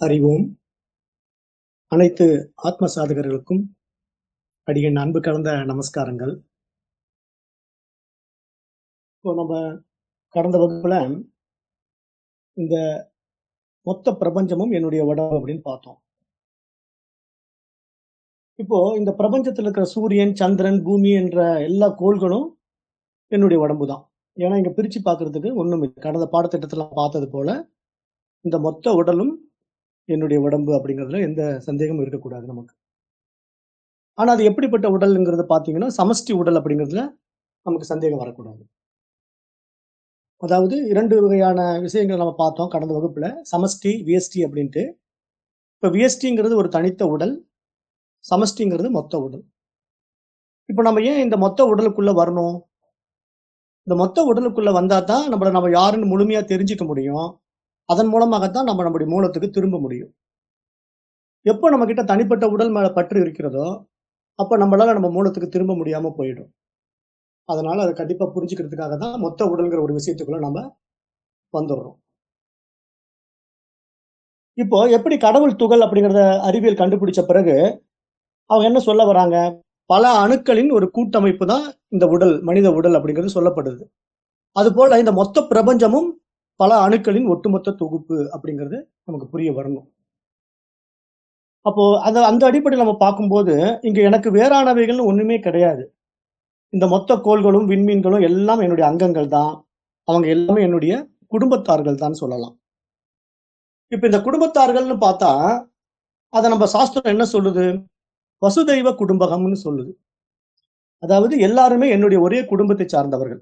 அறிவோம். அனைத்து ஆத்ம சாதகர்களுக்கும் அடியின் அன்பு கலந்த நமஸ்காரங்கள். இப்போ நம்ம கடந்த வகுப்புல இந்த மொத்த பிரபஞ்சமும் என்னுடைய உடம்பு அப்படின்னு பார்த்தோம். இப்போ இந்த பிரபஞ்சத்தில் இருக்கிற சூரியன் சந்திரன் பூமி என்ற எல்லா கோள்களும் என்னுடைய உடம்பு தான் ஏன்னா இங்க பிரிச்சு பார்க்கறதுக்கு ஒண்ணும் இல்லை. கடந்த பாடத்திட்டத்தில் பார்த்தது போல இந்த மொத்த உடலும் என்னுடைய உடம்பு அப்படிங்கிறதுல எந்த சந்தேகமும் இருக்கக்கூடாது நமக்கு. ஆனால் அது எப்படிப்பட்ட உடல்ங்கிறது பார்த்தீங்கன்னா சமஷ்டி உடல் அப்படிங்கிறதுல நமக்கு சந்தேகம் வரக்கூடாது. அதாவது இரண்டு வகையான விஷயங்கள் நம்ம பார்த்தோம் கடந்த வகுப்பில். சமஷ்டி விஎஸ்டி அப்படின்ட்டு. இப்போ விஎஸ்டிங்கிறது ஒரு தனித்த உடல் சமஷ்டிங்கிறது மொத்த உடல். இப்போ நம்ம ஏன் இந்த மொத்த உடலுக்குள்ளே வரணும்? இந்த மொத்த உடலுக்குள்ளே வந்தால் தான் நம்மளை நம்ம யாருன்னு முழுமையாக தெரிஞ்சுக்க முடியும். அதன் மூலமாகத்தான் நம்ம நம்முடைய மூலத்துக்கு திரும்ப முடியும். எப்போ நம்ம கிட்ட தனிப்பட்ட உடல் மேல பற்று இருக்கிறதோ அப்போ நம்மளால நம்ம மூலத்துக்கு திரும்ப முடியாம போயிடும். அதனால அதை கண்டிப்பா புரிஞ்சுக்கிறதுக்காக தான் மொத்த உடல்ங்கிற ஒரு விஷயத்துக்குள்ள நம்ம வந்துடுறோம். இப்போ எப்படி கடவுள் துகள் அப்படிங்கிறத அறிவியல் கண்டுபிடிச்ச பிறகு அவங்க என்ன சொல்ல வராங்க? பல அணுக்களின் ஒரு கூட்டமைப்பு தான் இந்த உடல் மனித உடல் அப்படிங்கிறது சொல்லப்படுது. அது போல இந்த மொத்த பிரபஞ்சமும் பல அணுக்களின் ஒட்டுமொத்த தொகுப்பு அப்படிங்கிறது நமக்கு புரிய வரணும். அப்போ அது அந்த அடிப்படையில் நம்ம பார்க்கும்போது இங்க எனக்கு வேறானவைகள்னு ஒண்ணுமே கிடையாது. இந்த மொத்த கோள்களும் விண்மீன்களும் எல்லாம் என்னுடைய அங்கங்கள் தான். அவங்க எல்லாமே என்னுடைய குடும்பத்தார்கள் தான் சொல்லலாம். இப்ப இந்த குடும்பத்தார்கள்னு பார்த்தா அதை நம்ம சாஸ்திரம் என்ன சொல்லுது? வசுதெய்வ குடும்பகம்னு சொல்லுது. அதாவது எல்லாருமே என்னுடைய ஒரே குடும்பத்தை சார்ந்தவர்கள்.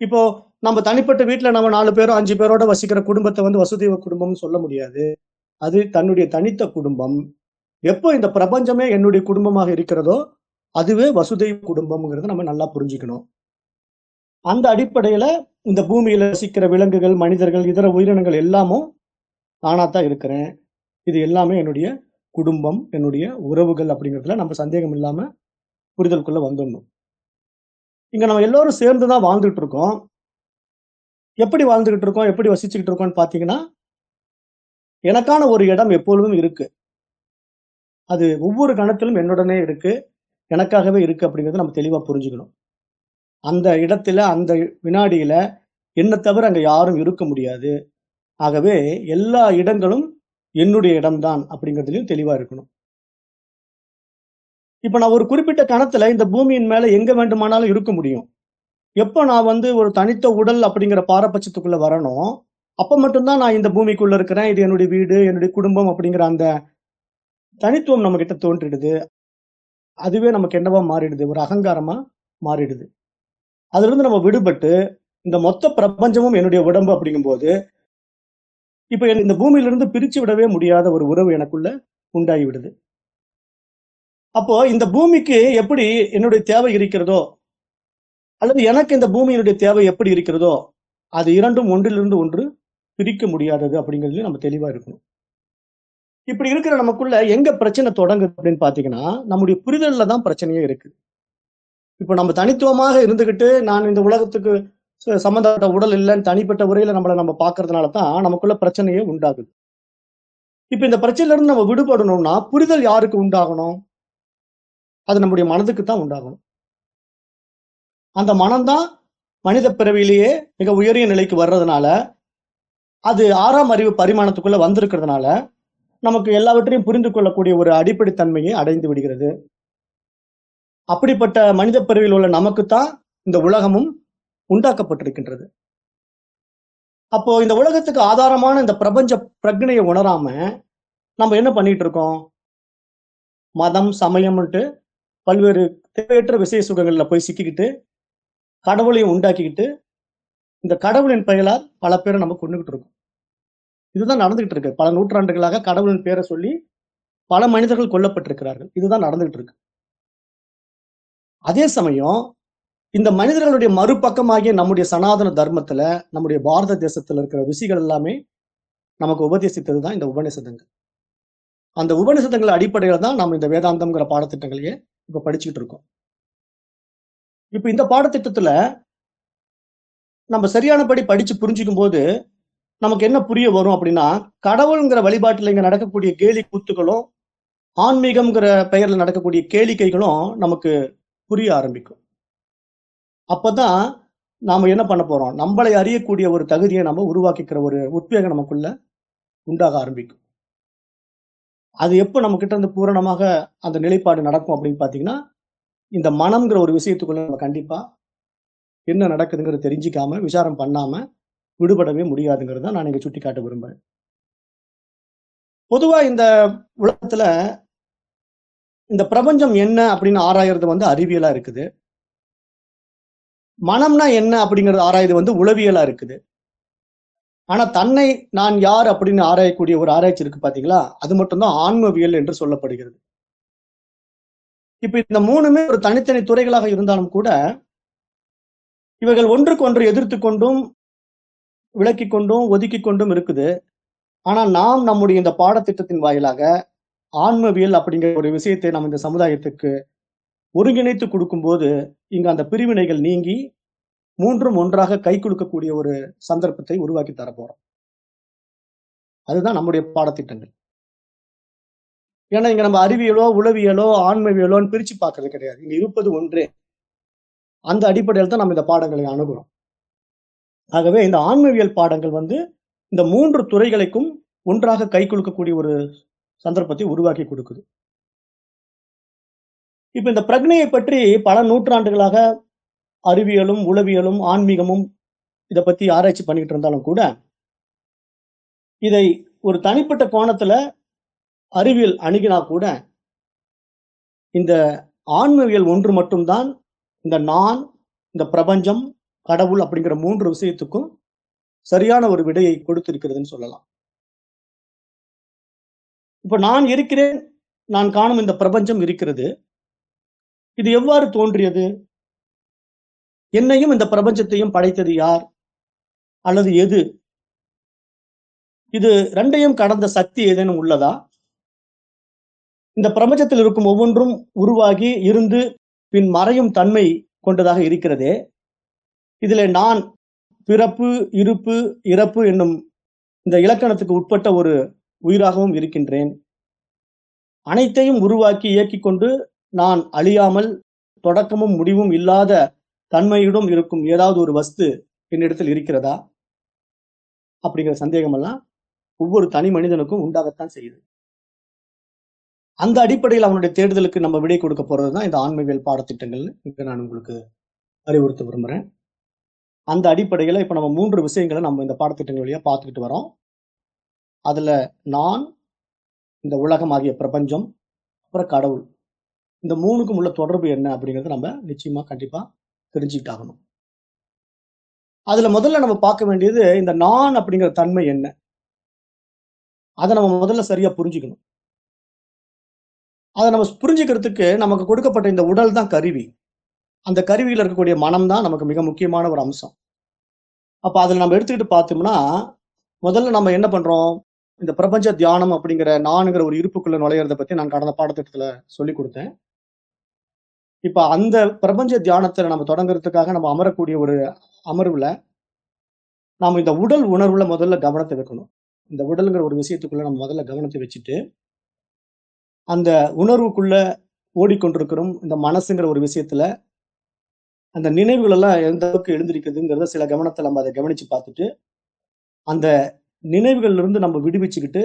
இப்போ நம்ம தனிப்பட்ட வீட்டில் நம்ம நாலு பேரோ அஞ்சு பேரோட வசிக்கிற குடும்பத்தை வந்து வசுதெய்வ குடும்பம்னு சொல்ல முடியாது. அது தன்னுடைய தனித்த குடும்பம். எப்போ இந்த பிரபஞ்சமே என்னுடைய குடும்பமாக இருக்கிறதோ அதுவே வசுதெய்வ குடும்பம்ங்கிறத நம்ம நல்லா புரிஞ்சுக்கணும். அந்த அடிப்படையில இந்த பூமியில வசிக்கிற விலங்குகள் மனிதர்கள் இதர உயிரினங்கள் எல்லாமும் நானா தான் இருக்கிறேன். இது எல்லாமே என்னுடைய குடும்பம் என்னுடைய உறவுகள் அப்படிங்கிறதுல நம்ம சந்தேகம் இல்லாம புரிதலுக்குள்ள வந்துடணும். இங்க நம்ம எல்லோரும் சேர்ந்து தான் வாழ்ந்துட்டு இருக்கோம். எப்படி வாழ்ந்துகிட்டு இருக்கோம் எப்படி வசிச்சுக்கிட்டு இருக்கோம்னு பார்த்தீங்கன்னா எனக்கான ஒரு இடம் எப்பொழுதும் இருக்கு. அது ஒவ்வொரு கணத்திலும் என்னுடனே இருக்கு எனக்காகவே இருக்கு அப்படிங்கிறத நம்ம தெளிவாக புரிஞ்சுக்கணும். அந்த இடத்துல அந்த வினாடியில என்ன தவிர அங்கே யாரும் இருக்க முடியாது. ஆகவே எல்லா இடங்களும் என்னுடைய இடம்தான் அப்படிங்கிறதுலையும் தெளிவாக இருக்கணும். இப்போ நான் ஒரு குறிப்பிட்ட கணத்தில் இந்த பூமியின் மேலே எங்கே வேண்டுமானாலும் இருக்க முடியும். எப்போ நான் வந்து ஒரு தனித்த உடல் அப்படிங்கிற பாரபட்சத்துக்குள்ள வரணும் அப்போ மட்டும்தான் நான் இந்த பூமிக்குள்ள இருக்கிறேன் இது என்னுடைய வீடு என்னுடைய குடும்பம் அப்படிங்கிற அந்த தனித்துவம் நம்ம கிட்ட தோன்றிடுது. அதுவே நமக்கு என்னவா மாறிடுது? ஒரு அகங்காரமா மாறிடுது. அதுல இருந்து நம்ம விடுபட்டு இந்த மொத்த பிரபஞ்சமும் என்னுடைய உடம்பு அப்படிங்கும்போது இப்ப இந்த பூமியிலிருந்து பிரித்து பிரிச்சு விடவே முடியாத ஒரு உறவு எனக்குள்ள உண்டாகி விடுது. அப்போ இந்த பூமிக்கு எப்படி என்னுடைய தேவை இருக்கிறதோ அல்லது எனக்கு இந்த பூமியினுடைய தேவை எப்படி இருக்கிறதோ அது இரண்டும் ஒன்றிலிருந்து ஒன்று பிரிக்க முடியாதது அப்படிங்கிறதுலயும் நம்ம தெளிவா இருக்கணும். இப்படி இருக்கிற நமக்குள்ள எங்க பிரச்சனை தொடங்குது அப்படின்னு பாத்தீங்கன்னா நம்முடைய புரிதல்ல தான் பிரச்சனையே இருக்கு. இப்போ நம்ம தனித்துவமாக இருந்துகிட்டு நான் இந்த உலகத்துக்கு ச- சம்பந்தப்பட்ட உடல் இல்லைன்னு தனிப்பட்ட உரையில நம்மளை நம்ம பாக்குறதுனால தான் நமக்குள்ள பிரச்சனையே உண்டாகுது. இப்ப இந்த பிரச்சனையில இருந்து நம்ம விடுபடணும்னா புரிதல் யாருக்கு உண்டாகணும்? அது நம்முடைய மனதுக்கு தான் உண்டாகணும். அந்த மனம்தான் மனித பிறவியிலேயே மிக உயரிய நிலைக்கு வர்றதுனால அது ஆறாம் அறிவு பரிமாணத்துக்குள்ள வந்திருக்கிறதுனால நமக்கு எல்லாவற்றையும் புரிந்து கொள்ளக்கூடிய ஒரு அடிப்படை தன்மையை அடைந்து விடுகிறது. அப்படிப்பட்ட மனித பிறவியில் உள்ள நமக்குத்தான் இந்த உலகமும் உண்டாக்கப்பட்டிருக்கின்றது. அப்போ இந்த உலகத்துக்கு ஆதாரமான இந்த பிரபஞ்ச பிரக்னையை உணராம நம்ம என்ன பண்ணிட்டு இருக்கோம்? மதம் சமயம்ன்ட்டு பல்வேறு தேவையற்ற விசய சுகங்களில் போய் சிக்கிக்கிட்டு கடவுளையும் உண்டாக்கிக்கிட்டு இந்த கடவுளின் பெயரால் பல பேரை நம்ம கொண்டுகிட்டு இருக்கோம். இதுதான் நடந்துகிட்டு இருக்கு. பல நூற்றாண்டுகளாக கடவுளின் பேரை சொல்லி பல மனிதர்கள் கொல்லப்பட்டிருக்கிறார்கள். இதுதான் நடந்துகிட்டு இருக்கு. அதே சமயம் இந்த மனிதர்களுடைய மறுபக்கமாகிய நம்முடைய சனாதன தர்மத்துல நம்முடைய பாரத தேசத்துல இருக்கிற ருசிகள் எல்லாமே நமக்கு உபதேசித்தது தான் இந்த உபநிஷதங்கள் அந்த உபநிஷதங்கள் அடிப்படையில் தான் நம்ம இந்த வேதாந்தம்ங்கிற பாடத்திட்டங்களையே இப்ப படிச்சுக்கிட்டு இருக்கோம். இப்ப இந்த பாடத்திட்டத்துல நம்ம சரியானபடி படிச்சு புரிஞ்சுக்கும் போது நமக்கு என்ன புரிய வரும் அப்படின்னா கடவுள்ங்கிற வழிபாட்டுல இங்க நடக்கக்கூடிய கேலி கூத்துகளும் ஆன்மீகம்ங்கிற பெயர்ல நடக்கக்கூடிய கேளிக்கைகளும் நமக்கு புரிய ஆரம்பிக்கும். அப்பதான் நாம என்ன பண்ண போறோம்? நம்மளை அறியக்கூடிய ஒரு தகுதியை நம்ம உருவாக்கிக்கிற ஒரு உத்வேகம் நமக்குள்ள உண்டாக ஆரம்பிக்கும். அது எப்போ நம்ம கிட்ட இருந்து பூரணமாக அந்த நிலைப்பாடு நடக்கும் அப்படின்னு பாத்தீங்கன்னா இந்த மனம்ங்கிற ஒரு விஷயத்துக்குள்ள நம்ம கண்டிப்பா என்ன நடக்குதுங்கிறத தெரிஞ்சிக்காம விசாரம் பண்ணாம விடுபடவே முடியாதுங்கிறத நான் இங்க சுட்டி காட்ட விரும்புறேன். பொதுவா இந்த உலகத்துல இந்த பிரபஞ்சம் என்ன அப்படின்னு ஆராயறது வந்து அறிவியலா இருக்குது. மனம்னா என்ன அப்படிங்கறது ஆராயுது வந்து உளவியலா இருக்குது. ஆனா தன்னை நான் யார் அப்படின்னு ஆராயக்கூடிய ஒரு ஆராய்ச்சி இருக்கு பாத்தீங்களா? அது மட்டும்தான் ஆன்மவியல் என்று சொல்லப்படுகிறது. இப்ப இந்த மூணுமே ஒரு தனித்தனி துறைகளாக இருந்தாலும் கூட இவைகள் ஒன்றுக்கு ஒன்று எதிர்த்து கொண்டும் விளக்கி கொண்டும் ஒதுக்கி கொண்டும் இருக்குது. ஆனால் நாம் நம்முடைய இந்த பாடத்திட்டத்தின் வாயிலாக ஆன்மவியல் அப்படிங்கிற ஒரு விஷயத்தை நம்ம இந்த சமுதாயத்துக்கு ஒருங்கிணைத்து கொடுக்கும்போது இங்கு அந்த பிரிவினைகள் நீங்கி மூன்றும் ஒன்றாக கை கொடுக்கக்கூடிய ஒரு சந்தர்ப்பத்தை உருவாக்கி தரப்போறோம் அதுதான் நம்முடைய பாடத்திட்டங்கள். ஏன்னா இங்க நம்ம அறிவியலோ உளவியலோ ஆன்மவியலோன்னு பிரிச்சு பார்க்கறது கிடையாது. இங்க இருப்பது ஒன்றே. அந்த அடிப்படையில் தான் நம்ம இந்த பாடங்களை அணுகுறோம். ஆகவே இந்த ஆன்மவியல் பாடங்கள் வந்து இந்த மூன்று துறைகளுக்கும் ஒன்றாக கை கொடுக்கக்கூடிய ஒரு சந்தர்ப்பத்தை உருவாக்கி கொடுக்குது. இப்ப இந்த பிரக்னையை பற்றி பல நூற்றாண்டுகளாக அறிவியலும் உளவியலும் ஆன்மீகமும் இதை பத்தி ஆராய்ச்சி பண்ணிட்டு இருந்தாலும் கூட இதை ஒரு தனிப்பட்ட கோணத்துல அறிவியல் அணுகினா கூட இந்த ஆன்மவியல் ஒன்று மட்டும்தான் இந்த நான் இந்த பிரபஞ்சம் கடவுள் அப்படிங்கிற மூன்று விஷயத்துக்கும் சரியான ஒரு விடையை கொடுத்திருக்கிறதுன்னு சொல்லலாம். இப்ப நான் இருக்கிறேன் நான் காணும் இந்த பிரபஞ்சம் இருக்கிறது. இது எவ்வாறு தோன்றியது? என்னையும் இந்த பிரபஞ்சத்தையும் படைத்தது யார்? அல்லது எது? இது ரெண்டையும் கடந்த சக்தி ஏதேனும் உள்ளதா? இந்த பிரபஞ்சத்தில் இருக்கும் ஒவ்வொன்றும் உருவாகி இருந்து பின் மறையும் தன்மை கொண்டதாக இருக்கிறதே. இதுல நான் பிறப்பு இருப்பு இறப்பு என்னும் இந்த இலக்கணத்துக்கு உட்பட்ட ஒரு உயிராகவும் இருக்கின்றேன். அனைத்தையும் உருவாக்கி இயக்கிக் கொண்டு நான் அழியாமல் தொடக்கமும் முடிவும் இல்லாத தன்மையுடன் இருக்கும் ஏதாவது ஒரு வஸ்து என்னிடத்தில் இருக்கிறதா? அப்படிங்கிற சந்தேகமெல்லாம் ஒவ்வொரு தனி மனிதனுக்கும் உண்டாகத்தான் செய்யுது. அந்த அடிப்படையில் அவனுடைய தேடுதலுக்கு நம்ம விடை கொடுக்க போறது தான் இந்த ஆன்மைவியல் பாடத்திட்டங்கள் இங்க நான் உங்களுக்கு அறிவுறுத்த விரும்புகிறேன் அந்த அடிப்படையில இப்ப நம்ம மூன்று விஷயங்களை நம்ம இந்த பாடத்திட்டங்கள் வழியா பார்த்துக்கிட்டு வரோம். அதுல நான் இந்த உலகம் ஆகிய பிரபஞ்சம் அப்புறம் கடவுள். இந்த மூணுக்கும் உள்ள தொடர்பு என்ன அப்படிங்கறத நம்ம நிச்சயமா கண்டிப்பா தெரிஞ்சுக்கிட்டாகணும் அதுல முதல்ல நம்ம பார்க்க வேண்டியது இந்த நான் அப்படிங்கிற தன்மை என்ன? அதை நம்ம முதல்ல சரியா புரிஞ்சுக்கணும். அதை நம்ம புரிஞ்சுக்கிறதுக்கு நமக்கு கொடுக்கப்பட்ட இந்த உடல் தான் கருவி. அந்த கருவியில் இருக்கக்கூடிய மனம் தான் நமக்கு மிக முக்கியமான ஒரு அம்சம். அப்போ அதில் நம்ம எடுத்துக்கிட்டு பார்த்தோம்னா முதல்ல நம்ம என்ன பண்ணுறோம் இந்த பிரபஞ்ச தியானம் அப்படிங்கிற நானுங்கிற ஒரு இருப்புக்குள்ள நுழையிறத பற்றி நான் கடந்த பாடத்திட்டத்தில் சொல்லி கொடுத்தேன். இப்போ அந்த பிரபஞ்ச தியானத்தை நம்ம தொடங்குறதுக்காக நம்ம அமரக்கூடிய ஒரு அமர்வில் நாம் இந்த உடல் உணர்வுல முதல்ல கவனத்தை வைக்கணும். இந்த உடலுங்கிற ஒரு விஷயத்துக்குள்ள நம்ம முதல்ல கவனத்தை வச்சுட்டு அந்த உணர்வுக்குள்ள ஓடிக்கொண்டிருக்கிறோம் இந்த மனசுங்கிற ஒரு விஷயத்துல. அந்த நினைவுகள் எல்லாம் எந்த அளவுக்கு எழுந்திருக்குதுங்கிறத சில கவனத்தை நம்ம அதை கவனிச்சு பார்த்துட்டு அந்த நினைவுகள்ல இருந்து நம்ம விடுவிச்சுக்கிட்டு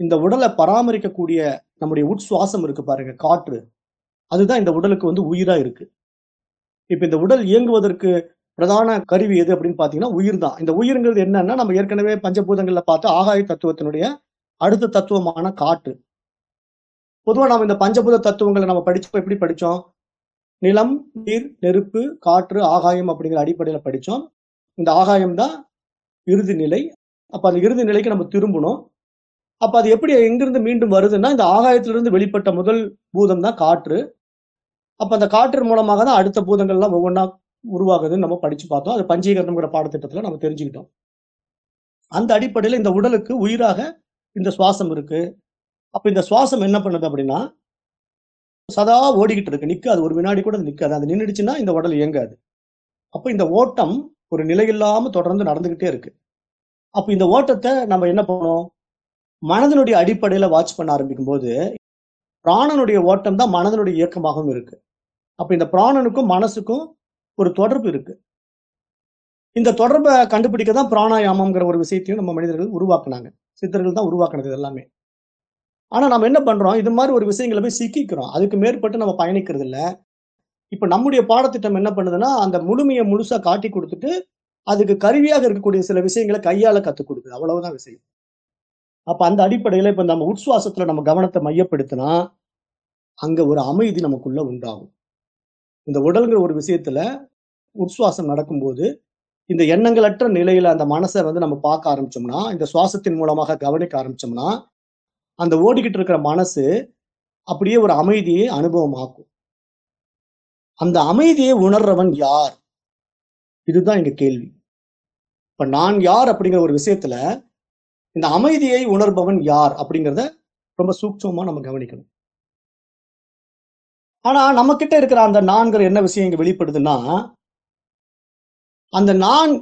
இந்த உடலை பராமரிக்கக்கூடிய நம்முடைய உட்சுவாசம் இருக்கு பாருங்க காற்று. அதுதான் இந்த உடலுக்கு வந்து உயிரா இருக்கு. இப்ப இந்த உடல் இயங்குவதற்கு பிரதான கருவி எது அப்படின்னு பாத்தீங்கன்னா உயிர் தான். இந்த உயிர்ங்கிறது என்னன்னா நம்ம ஏற்கனவே பஞ்சபூதங்கள்ல பார்த்து ஆகாய தத்துவத்தினுடைய அடுத்த தத்துவமான காற்று. பொதுவா நாம் இந்த பஞ்சபூத தத்துவங்களை நம்ம படிச்சோம் எப்படி படிச்சோம்? நிலம் நீர் நெருப்பு காற்று ஆகாயம் அப்படிங்கிற அடிப்படையில படிச்சோம். இந்த ஆகாயம் தான் இறுதி நிலை. அப்ப அந்த இறுதி நிலைக்கு நம்ம திரும்பணும். அப்ப அது எப்படி எங்கிருந்து மீண்டும் வருதுன்னா இந்த ஆகாயத்திலிருந்து வெளிப்பட்ட முதல் பூதம் தான் காற்று. அப்ப அந்த காற்று மூலமாக தான் அடுத்த பூதங்கள்லாம் ஒவ்வொன்றா உருவாகுதுன்னு நம்ம படிச்சு பார்த்தோம். அது பஞ்சீகரணம்ங்கிற பாடத்திட்டத்துல நம்ம தெரிஞ்சுக்கிட்டோம். அந்த அடிப்படையில இந்த உடலுக்கு உயிராக இந்த சுவாசம் இருக்கு. அப்ப இந்த சுவாசம் என்ன பண்ணுது அப்படின்னா சதா ஓடிக்கிட்டு இருக்கு. நிக்காது. ஒரு வினாடி கூட நிக்காது. அது நின்றுடுச்சுன்னா இந்த உடல் இயங்காது. அப்ப இந்த ஓட்டம் ஒரு நிலையில்லாம தொடர்ந்து நடந்துகிட்டே இருக்கு. அப்ப இந்த ஓட்டத்தை நம்ம என்ன பண்ணணும்? மனதனுடைய அடிப்படையில வாட்ச் பண்ண ஆரம்பிக்கும் போது பிராணனுடைய ஓட்டம் தான் மனதனுடைய இயக்கமாகவும் இருக்கு. அப்ப இந்த பிராணனுக்கும் மனசுக்கும் ஒரு தொடர்பு இருக்கு. இந்த தொடர்பை கண்டுபிடிக்க தான் பிராணாயாமம்ங்கிற ஒரு விஷயத்தையும் நம்ம மனிதர்கள் உருவாக்குனாங்க. சித்தர்கள் தான் உருவாக்குனது இது எல்லாமே. ஆனா நம்ம என்ன பண்றோம்? இது மாதிரி ஒரு விஷயங்களை போய் சிக்கிக்கிறோம். அதுக்கு மேற்பட்டு நம்ம பயணிக்கிறது இல்லை இப்ப நம்முடைய பாடத்திட்டம் என்ன பண்ணுதுன்னா அந்த முழுமையை முழுசா காட்டி கொடுத்துட்டு அதுக்கு கருவியாக இருக்கக்கூடிய சில விஷயங்களை கையால கத்துக் கொடுக்குது. அவ்வளவுதான் விஷயம். அப்ப அந்த அடிப்படையில இப்ப நம்ம உட்சுவாசத்துல நம்ம கவனத்தை மையப்படுத்தினா அங்க ஒரு அமைதி நமக்குள்ள உண்டாகும். இந்த உடல்கிற ஒரு விஷயத்துல உட்சுவாசம் நடக்கும்போது இந்த எண்ணங்களற்ற நிலையில அந்த மனசை வந்து நம்ம பார்க்க ஆரம்பிச்சோம்னா இந்த சுவாசத்தின் மூலமாக கவனிக்க ஆரம்பிச்சோம்னா அந்த ஓடிக்கிட்டு இருக்கிற மனசு அப்படியே ஒரு அமைதியை அனுபவமாக்கும். அந்த அமைதியை உணர்றவன் யார்? இதுதான் எங்க கேள்வி. இப்ப நான் யார் அப்படிங்கிற ஒரு விஷயத்துல இந்த அமைதியை உணர்பவன் யார் அப்படிங்கிறத ரொம்ப சூட்சமா நம்ம கவனிக்கணும். ஆனா நம்ம கிட்ட இருக்கிற அந்த நான்கிற என்ன விஷயம் இங்க வெளிப்படுதுன்னா அந்த நான்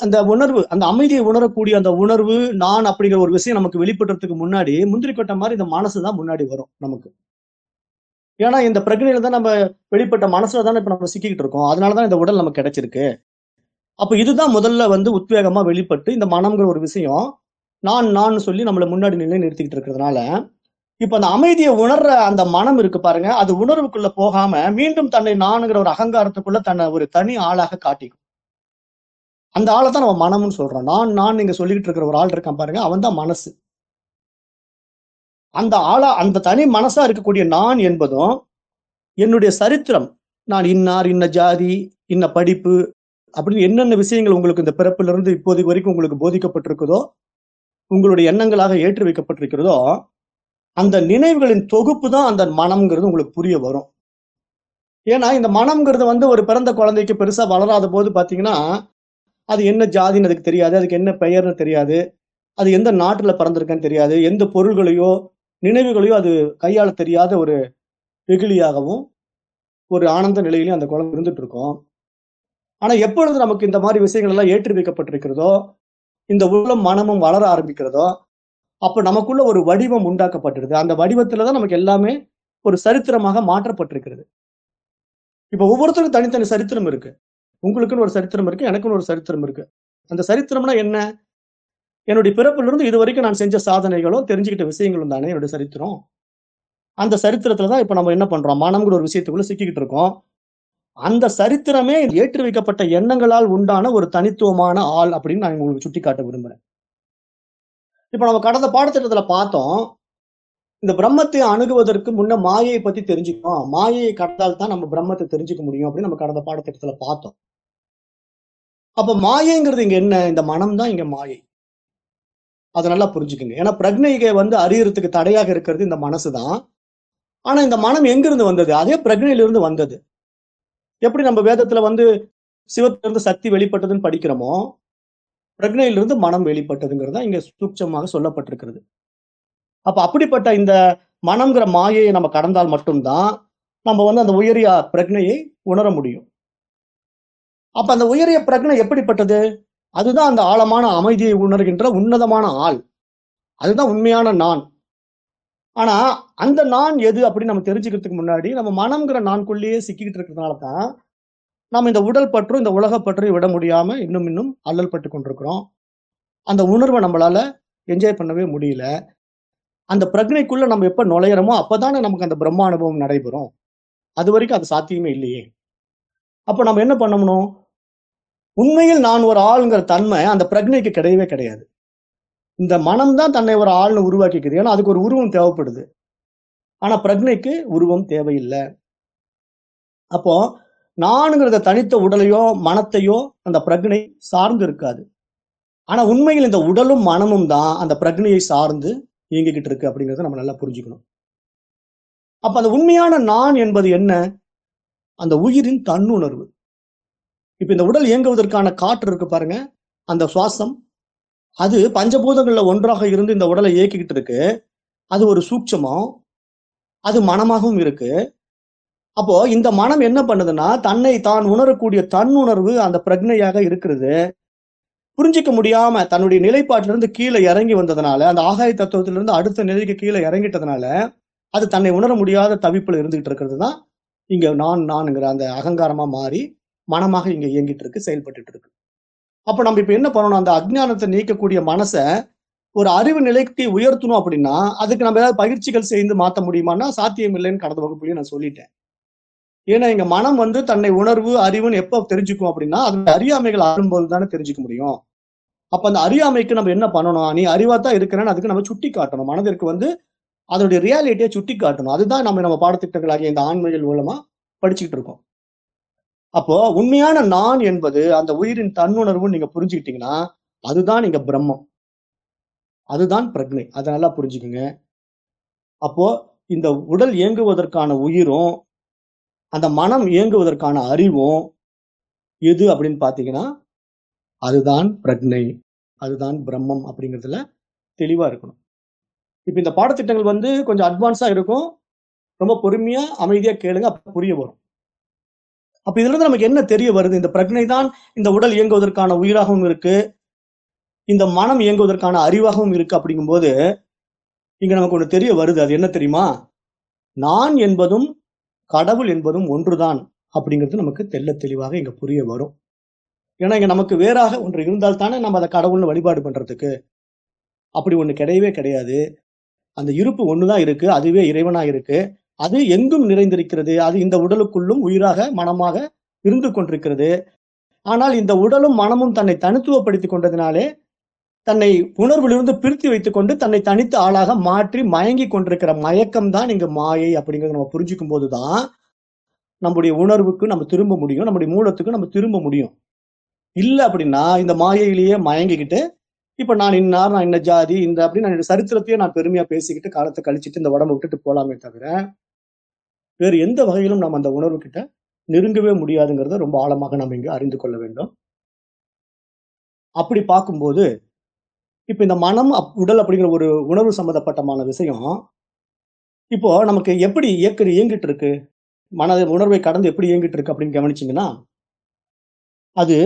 அந்த உணர்வு அந்த அமைதியை உணரக்கூடிய அந்த உணர்வு நான் அப்படிங்கிற ஒரு விஷயம் நமக்கு வெளிப்படுறதுக்கு முன்னாடி முந்திரி கொட்ட மாதிரி இந்த மனசு தான் முன்னாடி வரும் நமக்கு. ஏன்னா இந்த பிரச்சனையில தான் நம்ம வெளிப்பட்ட மனசுல தானே இப்ப நம்ம சிக்கிக்கிட்டு இருக்கோம். அதனாலதான் இந்த உடல் நமக்கு கிடைச்சிருக்கு. அப்ப இதுதான் முதல்ல வந்து உத்வேகமா வெளிப்பட்டு இந்த மனம்ங்கிற ஒரு விஷயம் நான் நான் சொல்லி நம்மள முன்னாடி நிலை நிறுத்திக்கிட்டு இருக்கிறதுனால இப்ப அந்த அமைதியை உணர்ற அந்த மனம் இருக்கு பாருங்க அது உணர்வுக்குள்ள போகாம மீண்டும் தன்னை நானுங்கிற ஒரு அகங்காரத்துக்குள்ள தன்னை ஒரு தனி ஆளாக காட்டிக்கும். அந்த ஆளை தான் நம்ம மனம்னு சொல்றோம். நான் நான் நீங்க சொல்லிக்கிட்டு இருக்கிற ஒரு ஆள் இருக்கான் பாருங்க அவன் தான் மனசு. அந்த ஆளா அந்த தனி மனசா இருக்கக்கூடிய நான் என்பதும் என்னுடைய சரித்திரம். நான் இன்னார் இன்ன ஜாதி இன்ன படிப்பு அப்படின்னு என்னென்ன விஷயங்கள் உங்களுக்கு இந்த பிறப்பிலிருந்து இருந்து இப்போதைக்கு வரைக்கும் உங்களுக்கு போதிக்கப்பட்டிருக்குதோ உங்களுடைய எண்ணங்களாக ஏற்றி வைக்கப்பட்டிருக்கிறதோ அந்த நினைவுகளின் தொகுப்பு தான் அந்த மனம்ங்கிறது உங்களுக்கு புரிய வரும். ஏன்னா இந்த மனம்ங்கிறது வந்து ஒரு பிறந்த குழந்தைக்கு பெருசா வளராத போது பாத்தீங்கன்னா அது என்ன ஜாதின்னு அதுக்கு தெரியாது அதுக்கு என்ன பெயர்னு தெரியாது. அது எந்த நாட்டில் பிறந்திருக்குன்னு தெரியாது. எந்த பொருள்களையோ நினைவுகளையோ அது கையாள தெரியாத ஒரு வெகுளியாகவும் ஒரு ஆனந்த நிலையிலையும் அந்த குழந்தை இருந்துட்டு இருக்கோம் ஆனா எப்பொழுது நமக்கு இந்த மாதிரி விஷயங்கள் எல்லாம் ஏற்றி வைக்கப்பட்டிருக்கிறதோ இந்த உள்ளம் மனமும் வளர ஆரம்பிக்கிறதோ அப்ப நமக்குள்ள ஒரு வடிவம் உண்டாக்கப்பட்டிருது. அந்த வடிவத்துலதான் நமக்கு எல்லாமே ஒரு சரித்திரமாக மாற்றப்பட்டிருக்கிறது. இப்ப ஒவ்வொருத்தருக்கும் தனித்தனி சரித்திரம் இருக்கு. உங்களுக்குன்னு ஒரு சரித்திரம் இருக்கு எனக்குன்னு ஒரு சரித்திரம் இருக்கு. அந்த சரித்திரம்னா என்ன? என்னுடைய பிறப்பிலிருந்து இது வரைக்கும் நான் செஞ்ச சாதனைகளும் தெரிஞ்சுக்கிட்ட விஷயங்களும் தானே என்னுடைய சரித்திரம். அந்த சரித்திரத்துல தான் இப்ப நம்ம என்ன பண்றோம்? மனம்ங்கிற ஒரு விஷயத்துக்குள்ள சிக்கிக்கிட்டு இருக்கோம். அந்த சரித்திரமே ஏற்றி வைக்கப்பட்ட எண்ணங்களால் உண்டான ஒரு தனித்துவமான ஆள் அப்படின்னு நான் உங்களுக்கு சுட்டி காட்ட விரும்புறேன். இப்ப நம்ம கடந்த பாடத்திட்டத்துல பார்த்தோம் இந்த பிரம்மத்தை அணுகுவதற்கு முன்ன மாயையை பத்தி தெரிஞ்சுக்கணும் மாயையை கடந்தால் தான் நம்ம பிரம்மத்தை தெரிஞ்சுக்க முடியும் அப்படின்னு நம்ம கடந்த பாடத்திட்டத்துல பார்த்தோம். அப்ப மாயைங்கிறது இங்க என்ன? இந்த மனம் தான் இங்க மாயை. அதை நல்லா புரிஞ்சுக்குங்க. ஏன்னா பிரக்னைகை வந்து அறியறதுக்கு தடையாக இருக்கிறது இந்த மனசு தான். ஆனா இந்த மனம் எங்கிருந்து வந்தது? அதே பிரக்னையிலிருந்து வந்தது. எப்படி நம்ம வேதத்துல வந்து சிவத்திலிருந்து சக்தி வெளிப்பட்டதுன்னு படிக்கிறோமோ பிரக்னையிலிருந்து மனம் வெளிப்பட்டதுங்கிறது தான் இங்க சூட்சமாக சொல்லப்பட்டிருக்கிறது. அப்ப அப்படிப்பட்ட இந்த மனம்ங்கிற மாயையை நம்ம கடந்தால் மட்டும்தான் நம்ம வந்து அந்த உயரிய பிரக்னையை உணர முடியும். அப்ப அந்த உயரிய பிரக்னை எப்படிப்பட்டது? அதுதான் அந்த ஆழமான அமைதியை உணர்கின்ற உன்னதமான ஆள். அதுதான் உண்மையான நான். ஆனா அந்த நான் எது அப்படின்னு நம்ம தெரிஞ்சுக்கிறதுக்கு முன்னாடி நம்ம மனம்ங்கிற நான்குள்ளேயே சிக்கிக்கிட்டு இருக்கிறதுனால தான் நம்ம இந்த உடல் பற்றும் இந்த உலக பற்றும் விட முடியாம இன்னும் இன்னும் அல்லல் பட்டு கொண்டிருக்கிறோம். அந்த உணர்வை நம்மளால என்ஜாய் பண்ணவே முடியல. அந்த பிரக்னைக்குள்ள நம்ம எப்ப நுழையிறோமோ அப்பதானே நமக்கு அந்த பிரம்ம அனுபவம் நடைபெறும். அது வரைக்கும் அது சாத்தியமே இல்லையே. அப்போ நம்ம என்ன பண்ணணும் உண்மையில் நான் ஒரு ஆளுங்கிற தன்மை அந்த பிரக்னைக்கு கிடையவே கிடையாது. இந்த மனம் தான் தன்னை ஒரு ஆள்னு உருவாக்கிக்குது. ஏன்னா அதுக்கு ஒரு உருவம் தேவைப்படுது. ஆனா பிரக்னைக்கு உருவம் தேவையில்லை. அப்போ நானுங்கிறத தனித்த உடலையோ மனத்தையோ அந்த பிரக்னை சார்ந்து இருக்காது. ஆனா உண்மையில் இந்த உடலும் மனமும் தான் அந்த பிரக்னையை சார்ந்து இயங்கிக்கிட்டு இருக்கு அப்படிங்கிறத நம்ம நல்லா புரிஞ்சுக்கணும். அப்ப அந்த உண்மையான நான் என்பது என்ன? அந்த உயிரின் தன்னுணர்வு. இப்ப இந்த உடல் இயங்குவதற்கான காற்று இருக்கு பாருங்க. அந்த சுவாசம். அது பஞ்சபூதங்கள்ல ஒன்றாக இருந்து இந்த உடலை இயக்கிக்கிட்டு இருக்கு. அது ஒரு சூட்சமம். அது மனமாகவும் இருக்கு. அப்போ இந்த மனம் என்ன பண்ணுதுன்னா தன்னை தான் உணரக்கூடிய தன்னுணர்வு அந்த பிரக்னையாக இருக்கிறது. புரிஞ்சிக்க முடியாம தன்னுடைய நிலைப்பாட்டிலிருந்து கீழே இறங்கி வந்ததுனால அந்த ஆகாய தத்துவத்திலிருந்து அடுத்த நிலைக்கு கீழே இறங்கிட்டதுனால அது தன்னை உணர முடியாத தவிப்புல இருந்துகிட்டு இருக்கிறது தான் இங்க நான் நான்ங்கிற அந்த அகங்காரமா மாறி மனமாக இங்க இயங்கிட்டு இருக்கு செயல்பட்டு இருக்கு அப்ப நம்ம இப்ப என்ன பண்ணணும்? அந்த அஜ்ஞானத்தை நீக்கக்கூடிய மனசை ஒரு அறிவு நிலைக்கு உயர்த்தணும் அப்படின்னா அதுக்கு நம்ம ஏதாவது பயிற்சிகள் செய்து மாத்த முடியுமான்னா சாத்தியம் இல்லைன்னு கடந்த வகுப்புலயும் நான் சொல்லிட்டேன். ஏன்னா எங்க மனம் வந்து தன்னை உணர்வு அறிவுன்னு எப்ப தெரிஞ்சுக்கும் அப்படின்னா அது அறியாமைகள் ஆளும்போது தானே தெரிஞ்சுக்க முடியும். அப்ப அந்த அறியாமைக்கு நம்ம என்ன பண்ணணும்? நீ அறிவாத்தான் இருக்கிறேன்னு அதுக்கு நம்ம சுட்டி காட்டணும் மனதிற்கு வந்து அதனுடைய ரியாலிட்டியை சுட்டி காட்டணும் அதுதான் நம்ம நம்ம பாடத்திட்டங்களாகிய இந்த ஆண்மைகள் மூலமா படிச்சுக்கிட்டு இருக்கோம். அப்போ உண்மையான நான் என்பது அந்த உயிரின் தன்னுணர்வு நீங்க புரிஞ்சுக்கிட்டீங்கன்னா அதுதான் நீங்க பிரம்மம். அதுதான் பிரக்னை. அதை நல்லா புரிஞ்சுக்குங்க. அப்போ இந்த உடல் இயங்குவதற்கான உயிரும் அந்த மனம் இயங்குவதற்கான அறிவும் எது அப்படின்னு பாத்தீங்கன்னா அதுதான் பிரக்னை. அதுதான் பிரம்மம் அப்படிங்கிறதுல தெளிவா இருக்கணும். இப்போ இந்த பாடத்திட்டங்கள் வந்து கொஞ்சம் அட்வான்ஸாக இருக்கும். ரொம்ப பொறுமையாக அமைதியாக கேளுங்க அப்போ புரிய வரும். அப்போ இதுலேருந்து நமக்கு என்ன தெரிய வருது? இந்த பிரச்சனை தான் இந்த உடல் இயங்குவதற்கான உயிராகவும் இருக்கு. இந்த மனம் இயங்குவதற்கான அறிவாகவும் இருக்கு அப்படிங்கும்போது இங்க நமக்கு ஒன்று தெரிய வருது. அது என்ன தெரியுமா? நான் என்பதும் கடவுள் என்பதும் ஒன்றுதான் அப்படிங்கிறது நமக்கு தெள்ள தெளிவாக இங்க புரிய வரும். ஏன்னா இங்க நமக்கு வேறாக ஒன்று இருந்தால் தானே நம்ம அதை கடவுள்னு வழிபாடு பண்றதுக்கு. அப்படி ஒன்று கிடையவே கிடையாது. அந்த இருப்பு ஒண்ணுதான் இருக்கு அதுவே இறைவனா இருக்கு. அது எங்கும் நிறைந்திருக்கிறது அது இந்த உடலுக்குள்ளும் உயிராக மனமாக இருந்து கொண்டிருக்கிறது. ஆனால் இந்த உடலும் மனமும் தன்னை தனித்துவப்படுத்திக் கொண்டதினாலே தன்னை உணர்விலிருந்து பிரித்து வைத்துக் கொண்டு தன்னை தனித்த ஆளாக மாற்றி மயங்கி கொண்டிருக்கிற மயக்கம் தான் இங்க மாயை அப்படிங்கிறத நம்ம புரிஞ்சுக்கும் போதுதான் நம்முடைய உணர்வுக்கு நம்ம திரும்ப முடியும் நம்முடைய மூலத்துக்கு நம்ம திரும்ப முடியும். இல்லை அப்படின்னா இந்த மாயையிலேயே மயங்கிக்கிட்டு இப்ப நான் இன்னார் நான் இன்ன ஜாதி இந்த அப்படின்னு நான் என்னோட சரித்திரத்தையே நான் பெருமையா பேசிக்கிட்டு காலத்தை கழிச்சிட்டு இந்த உடம்பு விட்டுட்டு போலாமே தவிர வேறு எந்த வகையிலும் நம்ம அந்த உணர்வு கிட்ட நெருங்கவே முடியாதுங்கிறத ரொம்ப ஆழமாக நம்ம இங்கு அறிந்து கொள்ள வேண்டும். அப்படி பார்க்கும்போது இப்போ இந்த மனம் அப்- உடல் அப்படிங்கிற ஒரு உணர்வு சம்மந்தப்பட்டமான விஷயம் இப்போ நமக்கு எப்படி இயக்க இயங்கிட்டு இருக்கு? மன உணர்வை கடந்து எப்படி இயங்கிட்டு இருக்கு அப்படின்னு கவனிச்சிங்கன்னா அது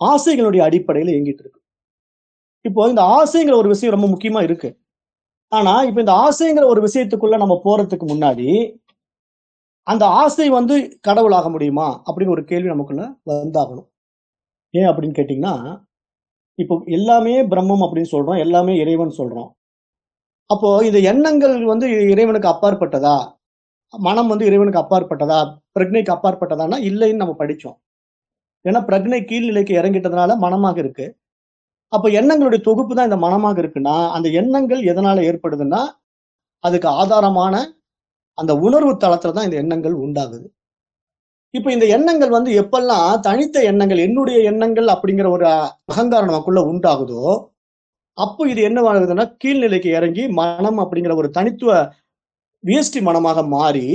ஆசைகளுடைய அடிப்படையில் இயங்கிட்டு இருக்கு. இப்போ இந்த ஆசைங்கிற ஒரு விஷயம் ரொம்ப முக்கியமா இருக்கு. ஆனா இப்ப இந்த ஆசைங்கிற ஒரு விஷயத்துக்குள்ள நம்ம போறதுக்கு முன்னாடி அந்த ஆசை வந்து கடவுளாக முடியுமா? அப்படின்னு ஒரு கேள்வி நமக்குள்ள வந்தாகணும். ஏன் அப்படின்னு கேட்டீங்கன்னா இப்போ எல்லாமே பிரம்மம் அப்படின்னு சொல்றோம் எல்லாமே இறைவன் சொல்றோம். அப்போ இந்த எண்ணங்கள் வந்து இறைவனுக்கு அப்பாற்பட்டதா? மனம் வந்து இறைவனுக்கு அப்பாற்பட்டதா? பிரக்னைக்கு அப்பாற்பட்டதான்னா இல்லைன்னு நம்ம படிச்சோம். ஏன்னா பிரக்னை கீழ்நிலைக்கு இறங்கிட்டதுனால மனமாக இருக்கு. அப்ப எண்ணங்களுடைய தொகுப்பு தான் இந்த மனமாக இருக்குன்னா அந்த எண்ணங்கள் எதனால ஏற்படுதுன்னா அதுக்கு ஆதாரமான அந்த உணர்வு தளத்துல தான் இந்த எண்ணங்கள் உண்டாகுது. இப்ப இந்த எண்ணங்கள் வந்து எப்பெல்லாம் தனித்த எண்ணங்கள் என்னுடைய எண்ணங்கள் அப்படிங்கிற ஒரு அகங்காரம் நமக்குள்ள உண்டாகுதோ அப்போ இது என்னவாகுதுன்னா கீழ்நிலைக்கு இறங்கி மனம் அப்படிங்கிற ஒரு தனித்துவ வேஷ்டி மனமாக மாறி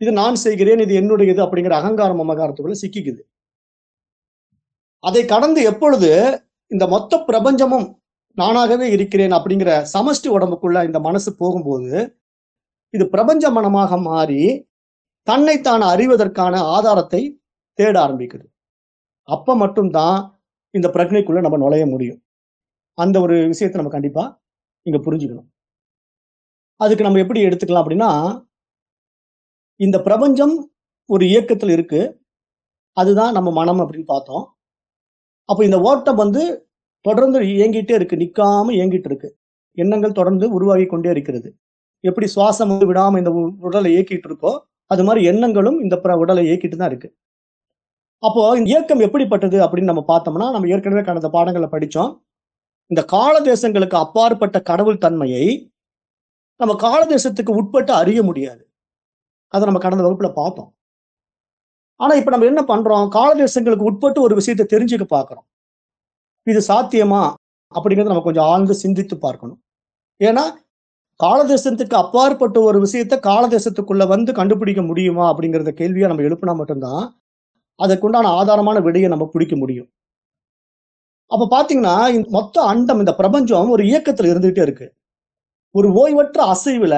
இது நான் செய்கிறேன் இது என்னுடையது அப்படிங்கிற அகங்காரம் மமகாரத்துக்குள்ள சிக்கிக்குது. அதை கடந்து எப்பொழுது இந்த மொத்த பிரபஞ்சமும் நானாகவே இருக்கிறேன் அப்படிங்கிற சமஷ்டி உடம்புக்குள்ள இந்த மனசு போகும்போது இது பிரபஞ்ச மனமாக மாறி தன்னைத்தான் அறிவதற்கான ஆதாரத்தை தேட ஆரம்பிக்குது. அப்ப மட்டும்தான் இந்த பிரக்னைக்குள்ள நம்ம நுழைய முடியும். அந்த ஒரு விஷயத்தை நம்ம கண்டிப்பா இங்க புரிஞ்சுக்கணும். அதுக்கு நம்ம எப்படி எடுத்துக்கலாம் அப்படின்னா இந்த பிரபஞ்சம் ஒரு இயக்கத்தில் இருக்கு. அதுதான் நம்ம மனம் அப்படின்னு பார்த்தோம். அப்போ இந்த ஓட்டம் வந்து தொடர்ந்து இயங்கிட்டே இருக்கு. நிற்காம இயங்கிட்டு இருக்கு. எண்ணங்கள் தொடர்ந்து உருவாகி கொண்டே இருக்கிறது. எப்படி சுவாசம் வந்து விடாம இந்த உ- உடலை இயக்கிட்டு இருக்கோ அது மாதிரி எண்ணங்களும் இந்த பிர- உடலை இயக்கிட்டு தான் இருக்கு. அப்போ இந்த இயக்கம் எப்படிப்பட்டது அப்படின்னு நம்ம பார்த்தோம்னா நம்ம ஏற்கனவே கடந்த பாடங்களை படித்தோம் இந்த கால தேசங்களுக்கு அப்பாற்பட்ட கடவுள் தன்மையை நம்ம கால தேசத்துக்கு உட்பட்டு அறிய முடியாது. அதை நம்ம கடந்த வகுப்புல பார்த்தோம். ஆனா இப்ப நம்ம என்ன பண்றோம்? காலதேசங்களுக்கு உட்பட்டு ஒரு விஷயத்தை தெரிஞ்சுக்க பாக்குறோம் இது சாத்தியமா? அப்படிங்கிறத நம்ம கொஞ்சம் ஆழ்ந்து சிந்தித்து பார்க்கணும். ஏன்னா காலதேசத்துக்கு அப்பாற்பட்ட ஒரு விஷயத்த காலதேசத்துக்குள்ள வந்து கண்டுபிடிக்க முடியுமா? அப்படிங்கிறத கேள்வியா நம்ம எழுப்பினா மட்டும்தான் அதுக்குண்டான ஆதாரமான விடையை நம்ம பிடிக்க முடியும். அப்ப பாத்தீங்கன்னா மொத்த அண்டம் இந்த பிரபஞ்சம் ஒரு இயக்கத்துல இருந்துகிட்டே இருக்கு. ஒரு ஓய்வற்ற அசைவுல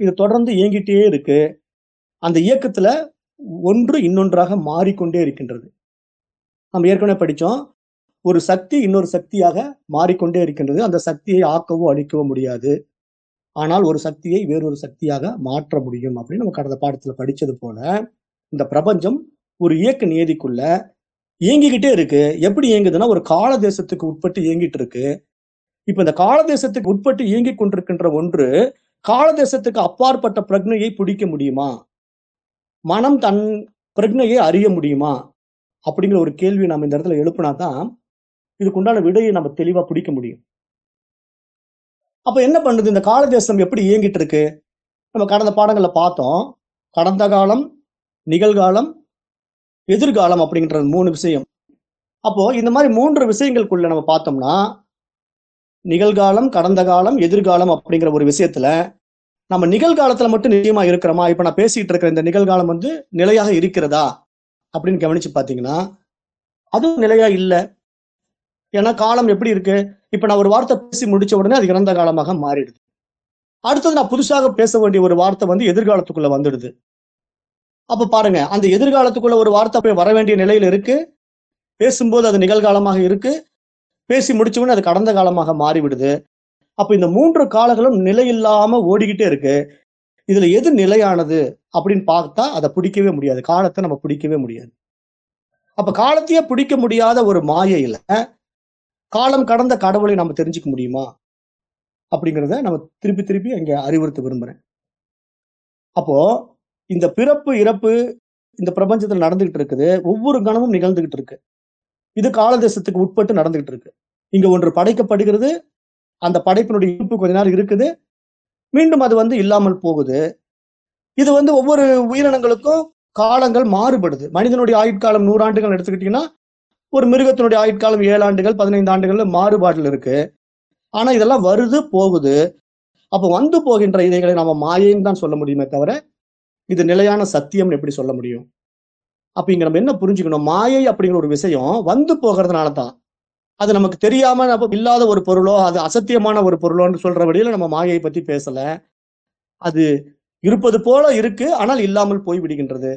இது தொடர்ந்து இயங்கிட்டே இருக்கு. அந்த இயக்கத்துல ஒன்று இன்னொன்றாக மாறிக்கொண்டே இருக்கின்றது. நம்ம ஏற்கனவே படித்தோம் ஒரு சக்தி இன்னொரு சக்தியாக மாறிக்கொண்டே இருக்கின்றது. அந்த சக்தியை ஆக்கவோ அழிக்கவோ முடியாது. ஆனால் ஒரு சக்தியை வேறொரு சக்தியாக மாற்ற முடியும் அப்படின்னு நம்ம கடந்த பாடத்துல படித்தது போல இந்த பிரபஞ்சம் ஒரு இயக்க நியதிக்குள்ள இயங்கிக்கிட்டே இருக்கு. எப்படி இயங்குதுன்னா ஒரு கால தேசத்துக்கு உட்பட்டு இயங்கிட்டு இருக்கு. இப்ப இந்த கால தேசத்துக்கு உட்பட்டு இயங்கிக் கொண்டிருக்கின்ற ஒன்று கால தேசத்துக்கு அப்பாற்பட்ட பிரக்னையை பிடிக்க முடியுமா? மனம் தன் பிரக்னையை அறிய முடியுமா? அப்படிங்கிற ஒரு கேள்வி நம்ம இந்த இடத்துல எழுப்புனா தான் இதுக்குண்டான விடையை நம்ம தெளிவா பிடிக்க முடியும். அப்ப என்ன பண்ணுது? இந்த கால தேசம் எப்படி இயங்கிட்டு இருக்கு? நம்ம கடந்த பாடங்களை பார்த்தோம். கடந்த காலம் நிகழ்காலம் எதிர்காலம் அப்படிங்கிற மூணு விஷயம். அப்போ இந்த மாதிரி மூன்று விஷயங்களுக்குள்ள நம்ம பார்த்தோம்னா நிகழ்காலம் கடந்த காலம் எதிர்காலம் அப்படிங்கிற ஒரு விஷயத்துல நம்ம நிகழ்காலத்துல மட்டும் நிச்சயமா இருக்கிறோமா? இப்ப நான் பேசிட்டு இருக்கிற இந்த நிகழ்காலம் வந்து நிலையாக இருக்கிறதா? அப்படின்னு கவனிச்சு பாத்தீங்கன்னா அதுவும் நிலையா இல்லை. ஏன்னா காலம் எப்படி இருக்கு? இப்ப நான் ஒரு வார்த்தை பேசி முடிச்ச உடனே அது இறந்த காலமாக மாறிடுது. அடுத்தது நான் புதுசாக பேச வேண்டிய ஒரு வார்த்தை வந்து எதிர்காலத்துக்குள்ள வந்துடுது. அப்ப பாருங்க அந்த எதிர்காலத்துக்குள்ள ஒரு வார்த்தை போய் வர வேண்டிய நிலையில இருக்கு. பேசும்போது அது நிகழ்காலமாக இருக்கு. பேசி முடிச்ச உடனே அது கடந்த காலமாக மாறிவிடுது. அப்ப இந்த மூன்று காலங்களும் நிலை இல்லாம ஓடிக்கிட்டே இருக்கு. இதுல எது நிலையானது அப்படின்னு பார்த்தா அதை பிடிக்கவே முடியாது. காலத்தை நம்ம பிடிக்கவே முடியாது. அப்ப காலத்தையே பிடிக்க முடியாத ஒரு மாயையில காலம் கடந்த கடவுளை நம்ம தெரிஞ்சுக்க முடியுமா? அப்படிங்கிறத நம்ம திருப்பி திருப்பி அங்க அறிவுறுத்த விரும்புறேன். அப்போ இந்த பிறப்பு இறப்பு இந்த பிரபஞ்சத்துல நடந்துகிட்டு இருக்குது. ஒவ்வொரு கணமும் நிகழ்ந்துகிட்டு இருக்கு. இது காலதேசத்துக்கு உட்பட்டு நடந்துகிட்டு இருக்கு. இங்க ஒன்று படைக்கப்படுகிறது அந்த படைப்பினுடைய இருப்பு கொஞ்ச நாள் இருக்குது. மீண்டும் அது வந்து இல்லாமல் போகுது. இது வந்து ஒவ்வொரு உயிரினங்களுக்கும் காலங்கள் மாறுபடுது. மனிதனுடைய ஆயுட்காலம் நூறாண்டுகள் எடுத்துக்கிட்டீங்கன்னா ஒரு மிருகத்தினுடைய ஆயுட்காலம் ஏழு ஆண்டுகள் பதினைந்து ஆண்டுகள்ல மாறுபாடுல இருக்கு. ஆனா இதெல்லாம் வருது போகுது. அப்ப வந்து போகின்ற இதைகளை நம்ம மாயைன்னு தான் சொல்ல முடியுமே தவிர இது நிலையான சத்தியம்னு எப்படி சொல்ல முடியும்? அப்ப இங்க நம்ம என்ன புரிஞ்சுக்கணும்? மாயை அப்படிங்கிற ஒரு விஷயம் வந்து போகிறதுனால தான் அது நமக்கு தெரியாம நம்ம இல்லாத ஒரு பொருளோ அது அசத்தியமான ஒரு பொருளோன்னு சொல்ற வழியில நம்ம மாயையை பத்தி பேசல. அது இருப்பது போல இருக்கு ஆனால் இல்லாமல் போய் விடுகின்றது.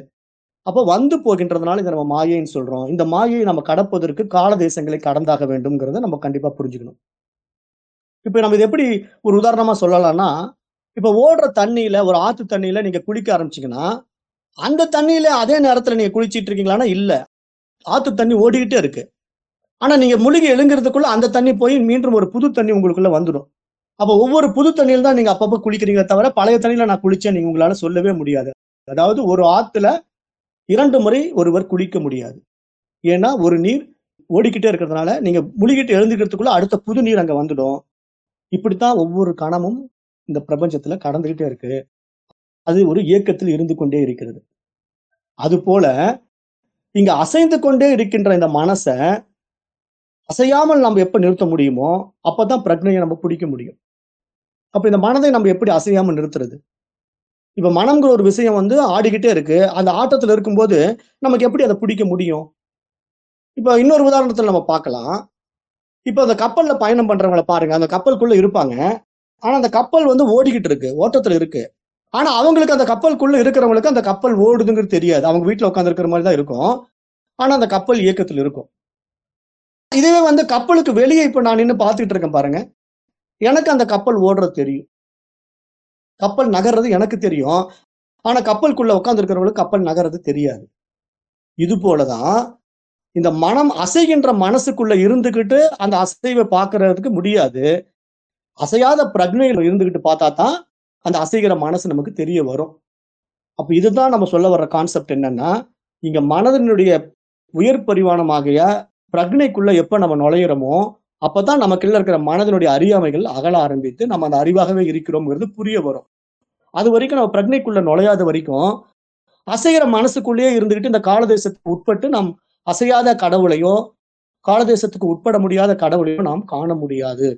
அப்போ வந்து போகின்றதுனால இதை நம்ம மாயைன்னு சொல்றோம். இந்த மாயையை நம்ம கடப்பதற்கு கால தேசங்களை கடந்தாக வேண்டும்ங்கிறத நம்ம கண்டிப்பா புரிஞ்சுக்கணும். இப்ப நம்ம இது எப்படி ஒரு உதாரணமா சொல்லலாம்னா இப்ப ஓடுற தண்ணியில ஒரு ஆத்து தண்ணியில நீங்க குளிக்க ஆரம்பிச்சீங்கன்னா அந்த தண்ணியில அதே நேரத்துல நீங்க குளிச்சிட்டு இருக்கீங்களான்னா இல்ல. ஆத்து தண்ணி ஓடிக்கிட்டே இருக்கு. ஆனா நீங்க முழுகி எழுங்கிறதுக்குள்ள அந்த தண்ணி போய் மீண்டும் ஒரு புது தண்ணி உங்களுக்குள்ள வந்துடும். அப்ப ஒவ்வொரு புது தண்ணியில தான் நீங்க அப்பப்ப குளிக்கிறீங்க தவிர பழைய தண்ணியில நான் குளிச்சேன் நீங்க உங்களால சொல்லவே முடியாது. அதாவது ஒரு ஆத்துல இரண்டு முறை ஒருவர் குளிக்க முடியாது. ஏன்னா ஒரு நீர் ஓடிக்கிட்டே இருக்கிறதுனால நீங்க முழுகிட்டு எழுந்துக்கிறதுக்குள்ள அடுத்த புது நீர் அங்க வந்துடும். இப்படித்தான் ஒவ்வொரு கணமும் இந்த பிரபஞ்சத்துல கடந்துகிட்டே இருக்கு. அது ஒரு இயக்கத்தில் இருந்து கொண்டே இருக்கிறது. அது போல இங்க அசைந்து கொண்டே இருக்கின்ற இந்த மனசை அசையாமல் நம்ம எப்போ நிறுத்த முடியுமோ அப்போ தான் பிரக்னையை நம்ம பிடிக்க முடியும். அப்போ இந்த மனதை நம்ம எப்படி அசையாமல் நிறுத்துறது? இப்போ மனம்ங்கிற ஒரு விஷயம் வந்து ஆடிக்கிட்டே இருக்கு. அந்த ஆட்டத்தில் இருக்கும்போது நமக்கு எப்படி அதை பிடிக்க முடியும்? இப்போ இன்னொரு உதாரணத்தில் நம்ம பார்க்கலாம். இப்போ அந்த கப்பலில் பயணம் பண்ணுறவங்களை பாருங்க. அந்த கப்பலுக்குள்ளே இருப்பாங்க. ஆனால் அந்த கப்பல் வந்து ஓடிக்கிட்டு இருக்கு. ஓட்டத்தில் இருக்கு. ஆனால் அவங்களுக்கு அந்த கப்பலுக்குள்ளே இருக்கிறவங்களுக்கு அந்த கப்பல் ஓடுதுங்கிறது தெரியாது. அவங்க வீட்டில் உட்காந்துருக்கிற மாதிரி தான் இருக்கும். ஆனால் அந்த கப்பல் இயக்கத்தில் இருக்கும். இதுவே வந்து கப்பலுக்கு வெளியே இப்போ நான் நின்று பார்த்துக்கிட்டு இருக்கேன் பாருங்க. எனக்கு அந்த கப்பல் ஓடுறது தெரியும். கப்பல் நகர்றது எனக்கு தெரியும். ஆனா கப்பலுக்குள்ள உட்காந்துருக்கிறவங்களுக்கு கப்பல் நகர்றது தெரியாது. இது போலதான் இந்த மனம் அசைகின்ற மனசுக்குள்ள இருந்துகிட்டு அந்த அசைவை பார்க்கறதுக்கு முடியாது. அசையாத பிரக்னையில் இருந்துகிட்டு பார்த்தா தான் அந்த அசைகிற மனசு நமக்கு தெரிய வரும். அப்ப இதுதான் நம்ம சொல்ல வர்ற கான்செப்ட் என்னன்னா இங்க மனதினுடைய உயர் பரிமாணமாகிய பிரக்னைக்குள்ள எப்ப நம்ம நுழையிறோமோ அப்பதான் நமக்குள்ள இருக்கிற மனதினுடைய அறியாமைகள் அகல ஆரம்பித்து நம்ம அந்த அறிவாகவே இருக்கிறோம்ங்கிறது புரிய வரும். அது வரைக்கும் நம்ம பிரக்னைக்குள்ள நுழையாத வரைக்கும் அசைகிற மனசுக்குள்ளேயே இருந்துகிட்டு இந்த காலதேசத்துக்கு உட்பட்டு நாம் அசையாத கடவுளையோ காலதேசத்துக்கு உட்பட முடியாத கடவுளையோ நாம் காண முடியாது.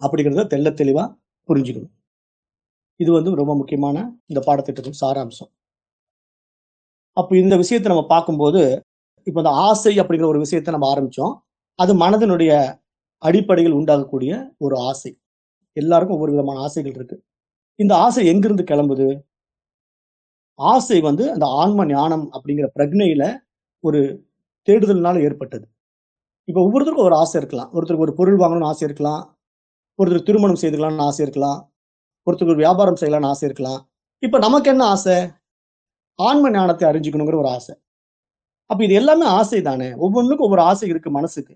அப்படிங்கிறத தெள்ள தெளிவா புரிஞ்சுக்கணும். இது வந்து ரொம்ப முக்கியமான இந்த பாடத்திட்டத்தின் சாராம்சம். அப்போ இந்த விஷயத்தை நம்ம பார்க்கும்போது இப்போ இந்த ஆசை அப்படிங்கிற ஒரு விஷயத்தை நம்ம ஆரம்பித்தோம் அது மனதினுடைய அடிப்படையில் உண்டாகக்கூடிய ஒரு ஆசை. எல்லாருக்கும் ஒவ்வொரு விதமான ஆசைகள் இருக்கு. இந்த ஆசை எங்கிருந்து கிளம்புது? ஆசை வந்து அந்த ஆன்ம ஞானம் அப்படிங்கிற பிரக்னையில ஒரு தேடுதல்னால ஏற்பட்டது. இப்போ ஒவ்வொருத்தருக்கும் ஒரு ஆசை இருக்கலாம். ஒருத்தருக்கு ஒரு பொருள் வாங்கணும்னு ஆசை இருக்கலாம். ஒருத்தர் திருமணம் செய்துக்கலாம்னு ஆசை இருக்கலாம். ஒருத்தருக்கு ஒரு வியாபாரம் செய்யலாம்னு ஆசை இருக்கலாம். இப்போ நமக்கு என்ன ஆசை? ஆன்ம ஞானத்தை அறிஞ்சுக்கணுங்கிற ஒரு ஆசை. அப்ப இது எல்லாமே ஆசை தானே ஒவ்வொன்றுக்கும் ஒவ்வொரு ஆசை இருக்கு மனசுக்கு.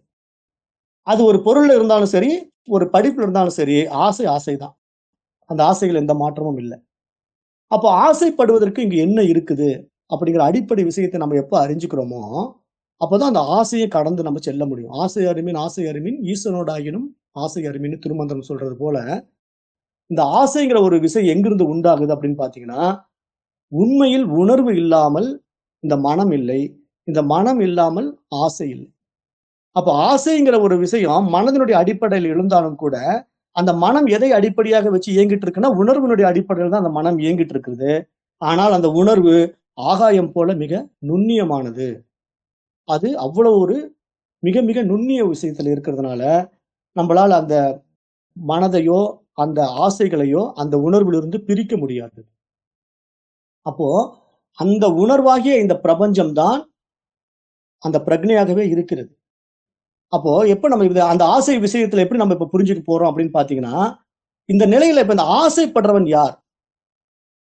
அது ஒரு பொருள்ல இருந்தாலும் சரி ஒரு படிப்புல இருந்தாலும் சரி ஆசை ஆசை தான் அந்த ஆசைகள் எந்த மாற்றமும் இல்லை. அப்போ ஆசைப்படுவதற்கு இங்க என்ன இருக்குது? அப்படிங்கிற அடிப்படை விஷயத்தை நம்ம எப்போ அறிஞ்சுக்கிறோமோ அப்போதான் அந்த ஆசையை கடந்து நம்ம செல்ல முடியும். ஆசை அருமின் ஆசை அறிமின் ஈஸ்வரனோடாகினும் ஆசை அருமின்னு திருமந்திரம் சொல்றது போல இந்த ஆசைங்கிற ஒரு விஷயம் எங்கிருந்து உண்டாகுது அப்படின்னு பார்த்தீங்கன்னா உண்மையில் உணர்வு இல்லாமல் இந்த மனம் இல்லை இந்த மனம் இல்லாமல் ஆசை இல்லை. அப்போ ஆசைங்கிற ஒரு விஷயம் மனதினுடைய அடிப்படையில் இருந்தாலும் கூட அந்த மனம் எதை அடிப்படையாக வச்சு இயங்கிட்டு இருக்குன்னா உணர்வினுடைய அடிப்படையில் தான் அந்த மனம் இயங்கிட்டு இருக்குது. ஆனால் அந்த உணர்வு ஆகாயம் போல மிக நுண்ணியமானது. அது அவ்வளவு ஒரு மிக மிக நுண்ணிய விஷயத்துல இருக்கிறதுனால நம்மளால் அந்த மனதையோ அந்த ஆசைகளையோ அந்த உணர்விலிருந்து பிரிக்க முடியாது. அப்போ அந்த உணர்வாகிய இந்த பிரபஞ்சம் தான் அந்த பிரக்னையாகவே இருக்கிறது. அப்போ எப்ப நம்ம இது அந்த ஆசை விஷயத்துல எப்படி நம்ம இப்ப புரிஞ்சுக்க போறோம் அப்படின்னு பாத்தீங்கன்னா இந்த நிலையில இப்ப இந்த ஆசைப்படுறவன் யார்?